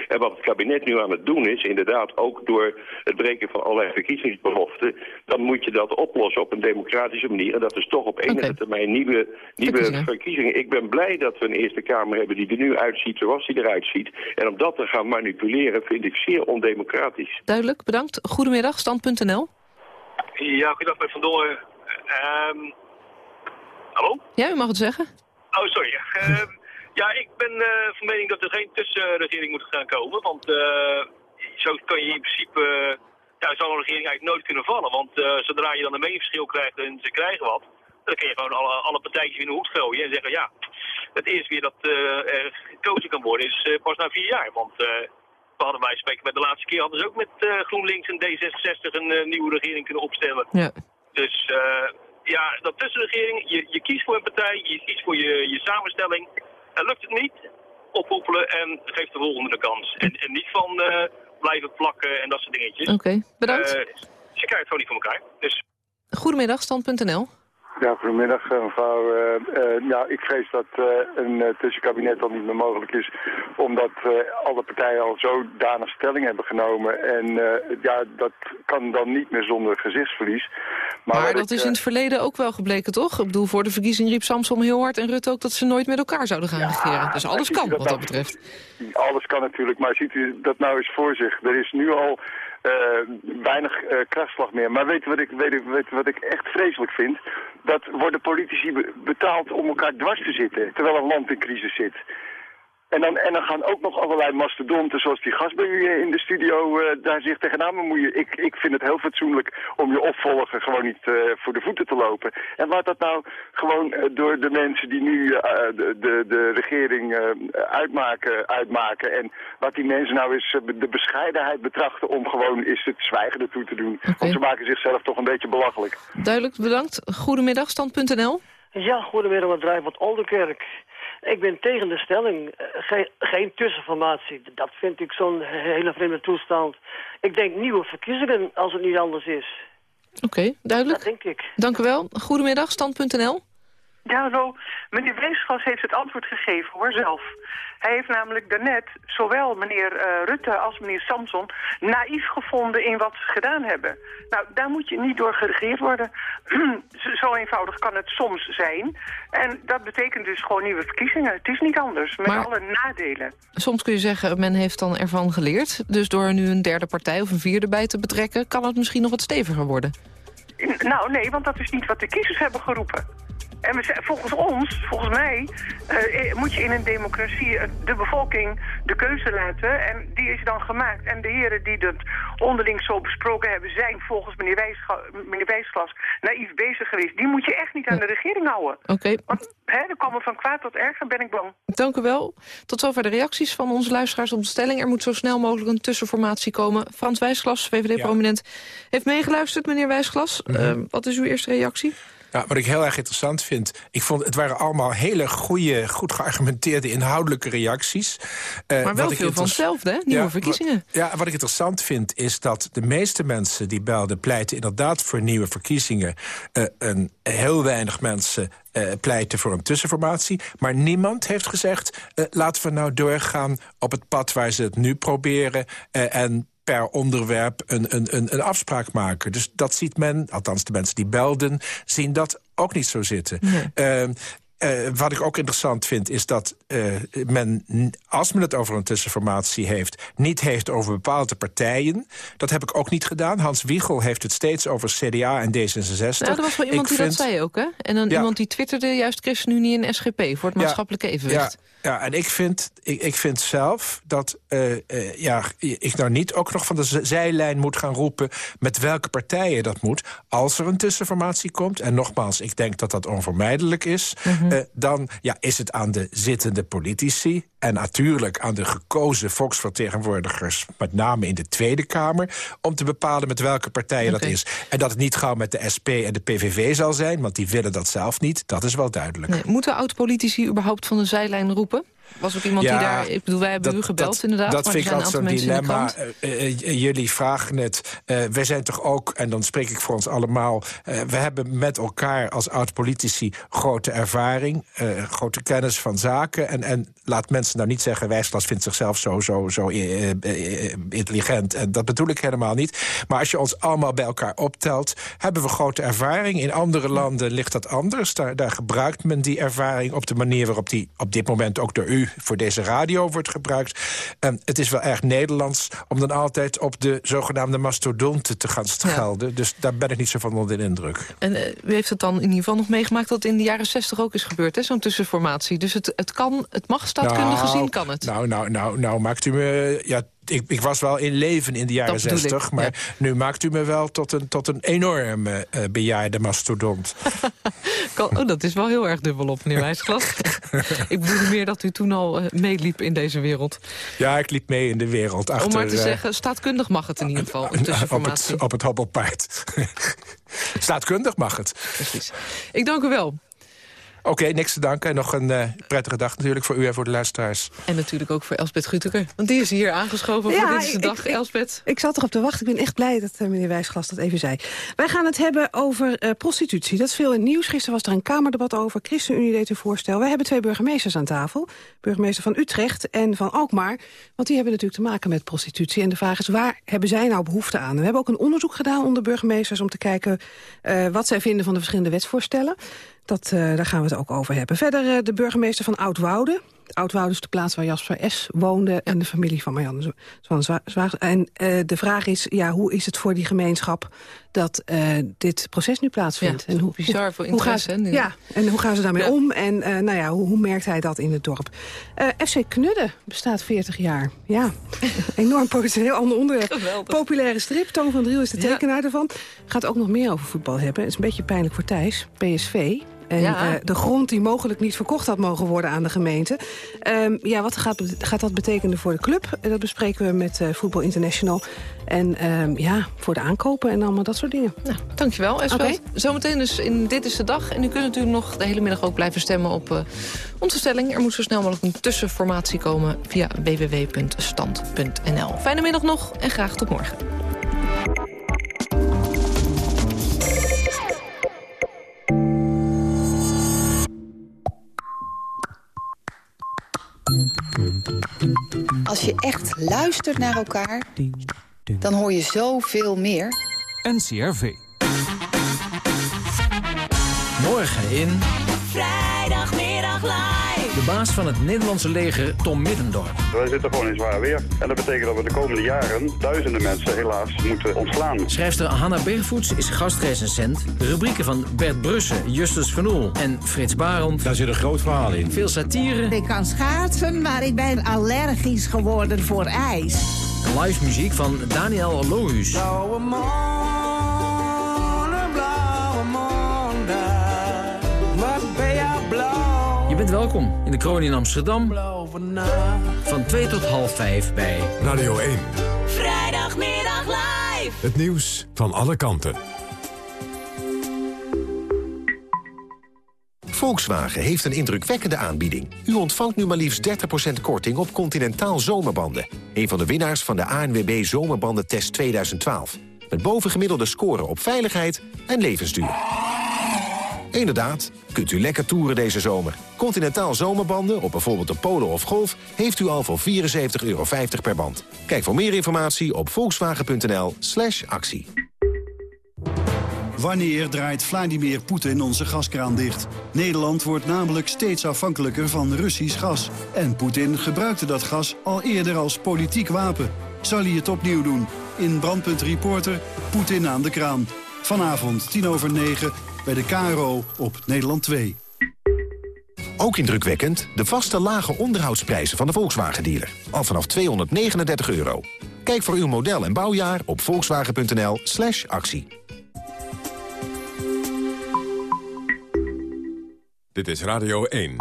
en wat het kabinet nu aan het doen is, inderdaad ook door het breken van allerlei verkiezingsbeloften, dan moet je dat oplossen op een democratische manier. En dat is toch op enige okay. termijn nieuwe, nieuwe verkiezingen. Ik ben blij dat we een Eerste Kamer hebben die er nu uitziet zoals die eruit ziet. En om dat te gaan manipuleren vind ik zeer ondemocratisch. Duidelijk, bedankt. Goedemiddag, stand Ja, goedendag met Van Doorn. Um, hallo? Ja, u mag het zeggen. Oh, sorry. Um, ja, ik ben uh, van mening dat er geen tussenregering moet gaan komen. Want uh, zo kan je in principe... Ja, zou een regering eigenlijk nooit kunnen vallen. Want zodra je dan een meningsverschil krijgt en ze krijgen wat... dan kun je gewoon alle, alle partijtjes in de hoed gooien en zeggen... ja, het eerste weer dat er gekozen kan worden is pas na vier jaar. Want hadden wij spreken met de laatste keer hadden ze ook met uh, GroenLinks en D66 een uh, nieuwe regering kunnen opstellen. Ja. Dus uh, ja, dat tussenregering, je, je kiest voor een partij, je kiest voor je, je samenstelling. En lukt het niet, oppoppelen en geef de volgende de kans. En, en niet van blijven plakken en dat soort dingetjes. Oké, okay, bedankt. ze krijgen het gewoon niet voor elkaar. Dus... Goedemiddag, stand.nl. Ja, goedemiddag mevrouw. Uh, uh, ja, ik vrees dat uh, een tussenkabinet al niet meer mogelijk is, omdat alle partijen al zodanig stelling hebben genomen. En ja, dat kan dan niet meer zonder gezichtsverlies. Maar, maar dat ik, is in het verleden ook wel gebleken, toch? Ik bedoel, voor de verkiezing riep Samsom heel hard en Rutte ook dat ze nooit met elkaar zouden gaan ja, regeren. Dus alles kan, dat wat dat betreft. Alles kan natuurlijk, maar ziet u dat nou eens voor zich. Er is nu al weinig uh, krachtslag meer. Maar weet wat ik, weet, weet wat ik echt vreselijk vind? Dat worden politici be betaald om elkaar dwars te zitten, terwijl een land in crisis zit. En dan, en dan gaan ook nog allerlei mastodonten, zoals die gast bij u in de studio, uh, daar zich tegenaan bemoeien. Ik, ik vind het heel fatsoenlijk om je opvolger gewoon niet uh, voor de voeten te lopen. En laat dat nou gewoon uh, door de mensen die nu de, de, de regering uitmaken, uitmaken. En laat die mensen nou eens de bescheidenheid betrachten om gewoon eens het zwijgen ertoe te doen. Okay. Want ze maken zichzelf toch een beetje belachelijk. Duidelijk, bedankt. Goedemiddag, stand.nl. Ja, goedemiddag, wat drijft wat Oldenkerk. Ik ben tegen de stelling. Geen, geen tussenformatie. Dat vind ik zo'n hele vreemde toestand. Ik denk nieuwe verkiezingen als het niet anders is. Oké, okay, duidelijk. Dat denk ik. Dank u wel. Goedemiddag, stand.nl. Ja, hallo. Meneer Weesglas heeft het antwoord gegeven, hoor, zelf. Hij heeft namelijk daarnet zowel meneer uh, Rutte als meneer Samson naïef gevonden in wat ze gedaan hebben. Nou, daar moet je niet door geregeerd worden. Zo eenvoudig kan het soms zijn. En dat betekent dus gewoon nieuwe verkiezingen. Het is niet anders, met maar alle nadelen. Soms kun je zeggen, men heeft dan ervan geleerd. Dus door nu een derde partij of een vierde bij te betrekken... kan het misschien nog wat steviger worden. Nou, nee, want dat is niet wat de kiezers hebben geroepen. En we, volgens ons, volgens mij, uh, moet je in een democratie de bevolking de keuze laten. En die is dan gemaakt. En de heren die dat onderling zo besproken hebben... zijn volgens meneer, Wijsglas, meneer Wijsglas naïef bezig geweest. Die moet je echt niet aan de regering houden. Oké. Okay. Want hè, er komen van kwaad tot erger, ben ik bang. Dank u wel. Tot zover de reacties van onze luisteraars op de stelling. Er moet zo snel mogelijk een tussenformatie komen. Frans Wijsglas, VVD-prominent, ja. heeft meegeluisterd, meneer Wijsglas. Mm -hmm. uh, wat is uw eerste reactie? Ja, wat ik heel erg interessant vind... Ik vond, het waren allemaal hele goede, goed geargumenteerde... inhoudelijke reacties. Uh, maar wel veel van hetzelfde, hè? Nieuwe verkiezingen. Wat, ja, wat ik interessant vind is dat de meeste mensen die belden... pleiten inderdaad voor nieuwe verkiezingen. Uh, een, heel weinig mensen uh, pleiten voor een tussenformatie. Maar niemand heeft gezegd... Uh, laten we nou doorgaan op het pad waar ze het nu proberen... Uh, en per onderwerp een, een, een, een afspraak maken. Dus dat ziet men, althans de mensen die belden... zien dat ook niet zo zitten. Nee. Uh, wat ik ook interessant vind, is dat uh, men, als men het over een tussenformatie heeft... niet heeft over bepaalde partijen. Dat heb ik ook niet gedaan. Hans Wiegel heeft het steeds over CDA en D66. Nou, er was wel iemand ik die vind... dat zei ook, hè? En dan ja. iemand die twitterde juist ChristenUnie en SGP... voor het maatschappelijke ja, evenwicht. Ja, ja, en ik vind, ik, ik vind zelf dat uh, ja, ik nou niet ook nog van de zijlijn moet gaan roepen... met welke partijen dat moet, als er een tussenformatie komt. En nogmaals, ik denk dat dat onvermijdelijk is... Mm -hmm. Uh, dan ja, is het aan de zittende politici... en natuurlijk aan de gekozen volksvertegenwoordigers... met name in de Tweede Kamer... om te bepalen met welke partijen okay. dat is. En dat het niet gauw met de SP en de PVV zal zijn... want die willen dat zelf niet, dat is wel duidelijk. Nee, moeten oud-politici überhaupt van de zijlijn roepen? groepen. Was ook iemand ja, die daar... Ik bedoel, wij hebben dat, u gebeld dat, inderdaad. Dat vind ik altijd zo'n dilemma. Uh, uh, jullie vragen het. Uh, wij zijn toch ook, en dan spreek ik voor ons allemaal... we hebben met elkaar als oud-politici grote ervaring... grote kennis van zaken. En, en laat mensen nou niet zeggen... Wijsglas vindt zichzelf zo, zo, zo intelligent. En dat bedoel ik helemaal niet. Maar als je ons allemaal bij elkaar optelt... hebben we grote ervaring. In andere landen ligt dat anders. Daar, daar gebruikt men die ervaring op de manier waarop die op dit moment ook door u voor deze radio wordt gebruikt. En het is wel erg Nederlands om dan altijd op de zogenaamde mastodonten te gaan schelden. Ja. Dus daar ben ik niet zo van onder de indruk. En uh, u heeft het dan in ieder geval nog meegemaakt dat het in de jaren 60 ook is gebeurd, zo'n tussenformatie. Dus het, het kan, het mag staatkundig nou, gezien, kan het. Nou, nou, nou, nou maakt u me... Ja, ik, ik, was wel in leven in de jaren 60, maar ja. nu maakt u me wel tot een, tot een enorme uh, bejaarde mastodont. oh, dat is wel heel erg dubbelop, meneer Wijsglas. ik bedoel meer dat u toen al uh, meeliep in deze wereld. Ja, ik liep mee in de wereld. Achter, Om maar te zeggen, staatkundig mag het in ieder geval. Op, het, op het hobbelpaard. staatkundig mag het. Precies. Ik dank u wel. Oké, okay, niks te danken. En nog een uh, prettige dag natuurlijk voor u en voor de luisteraars. En natuurlijk ook voor Elspet Guteker. Want die is hier aangeschoven ja, voor deze dag, ik, Elspet. Ik, ik zat erop te wachten. Ik ben echt blij dat uh, meneer Wijsglas dat even zei. Wij gaan het hebben over uh, prostitutie. Dat is veel in het nieuws. Gisteren was er een Kamerdebat over. ChristenUnie deed een voorstel. Wij hebben twee burgemeesters aan tafel. Burgemeester van Utrecht en van Alkmaar. Want die hebben natuurlijk te maken met prostitutie. En de vraag is, waar hebben zij nou behoefte aan? We hebben ook een onderzoek gedaan onder burgemeesters... om te kijken wat zij vinden van de verschillende wetsvoorstellen. Dat, uh, daar gaan we het ook over hebben. Verder uh, de burgemeester van Oudwoude. Oudwoude is de plaats waar Jasper S. woonde... Ja. en de familie van Marianne van Zwaag. En uh, de vraag is, ja, hoe is het voor die gemeenschap... dat dit proces nu plaatsvindt? Ja, en hoe, bizar voor interesse. Hoe, ja, en hoe gaan ze daarmee ja. om? En nou ja, hoe, hoe, merkt hij dat in het dorp? FC Knudden bestaat 40 jaar. Ja, enorm populair. ander onderwerp. Geweldig. Populaire strip. Toon van Driel is de tekenaar ervan. Gaat ook nog meer over voetbal hebben. Het is een beetje pijnlijk voor Thijs. PSV. En ja. uh, de grond die mogelijk niet verkocht had mogen worden aan de gemeente. Um, ja, wat gaat, gaat, dat betekenen voor de club? Dat bespreken we met uh, Voetbal International. En um, ja, voor de aankopen en allemaal dat soort dingen. Nou, dankjewel, Esbel. Okay. Zometeen dus in Dit is de Dag. En u kunt natuurlijk nog de hele middag ook blijven stemmen op uh, onze stelling. Er moet zo snel mogelijk een tussenformatie komen via www.stand.nl. Fijne middag nog en graag tot morgen. Als je echt luistert naar elkaar, dan hoor je zoveel meer. NCRV. Morgen in... Vrijdagmiddag live. De baas van het Nederlandse leger, Tom Middendorp. Wij zitten gewoon in zwaar weer. En dat betekent dat we de komende jaren duizenden mensen helaas moeten ontslaan. Schrijfster Hanna Bergvoets is gastrecensent. De rubrieken van Bert Brussen, Justus Van Oel en Frits Barend. Daar zit een groot verhaal in. Veel satire. Ik kan schaatsen, maar ik ben allergisch geworden voor ijs. Live muziek van Daniel Lohuus. Blauwe bent welkom in de kroon in Amsterdam. Van 2 tot half 5 bij Radio 1. Vrijdagmiddag live. Het nieuws van alle kanten. Volkswagen heeft een indrukwekkende aanbieding. U ontvangt nu maar liefst 30% korting op Continentaal zomerbanden. Een van de winnaars van de ANWB Zomerbandentest 2012. Met bovengemiddelde scoren op veiligheid en levensduur. Inderdaad, kunt u lekker toeren deze zomer. Continentaal zomerbanden op bijvoorbeeld de Polo of Golf... heeft u al voor 74,50 euro per band. Kijk voor meer informatie op volkswagen.nl slash actie. Wanneer draait Vladimir Poetin onze gaskraan dicht? Nederland wordt namelijk steeds afhankelijker van Russisch gas. En Poetin gebruikte dat gas al eerder als politiek wapen. Zal hij het opnieuw doen? In Brandpunt Reporter, Poetin aan de kraan. Vanavond, tien over negen, bij de KRO op Nederland 2. Ook indrukwekkend de vaste lage onderhoudsprijzen van de Volkswagen-dealer. Al vanaf 239 euro. Kijk voor uw model en bouwjaar op volkswagen.nl slash actie. Dit is Radio 1.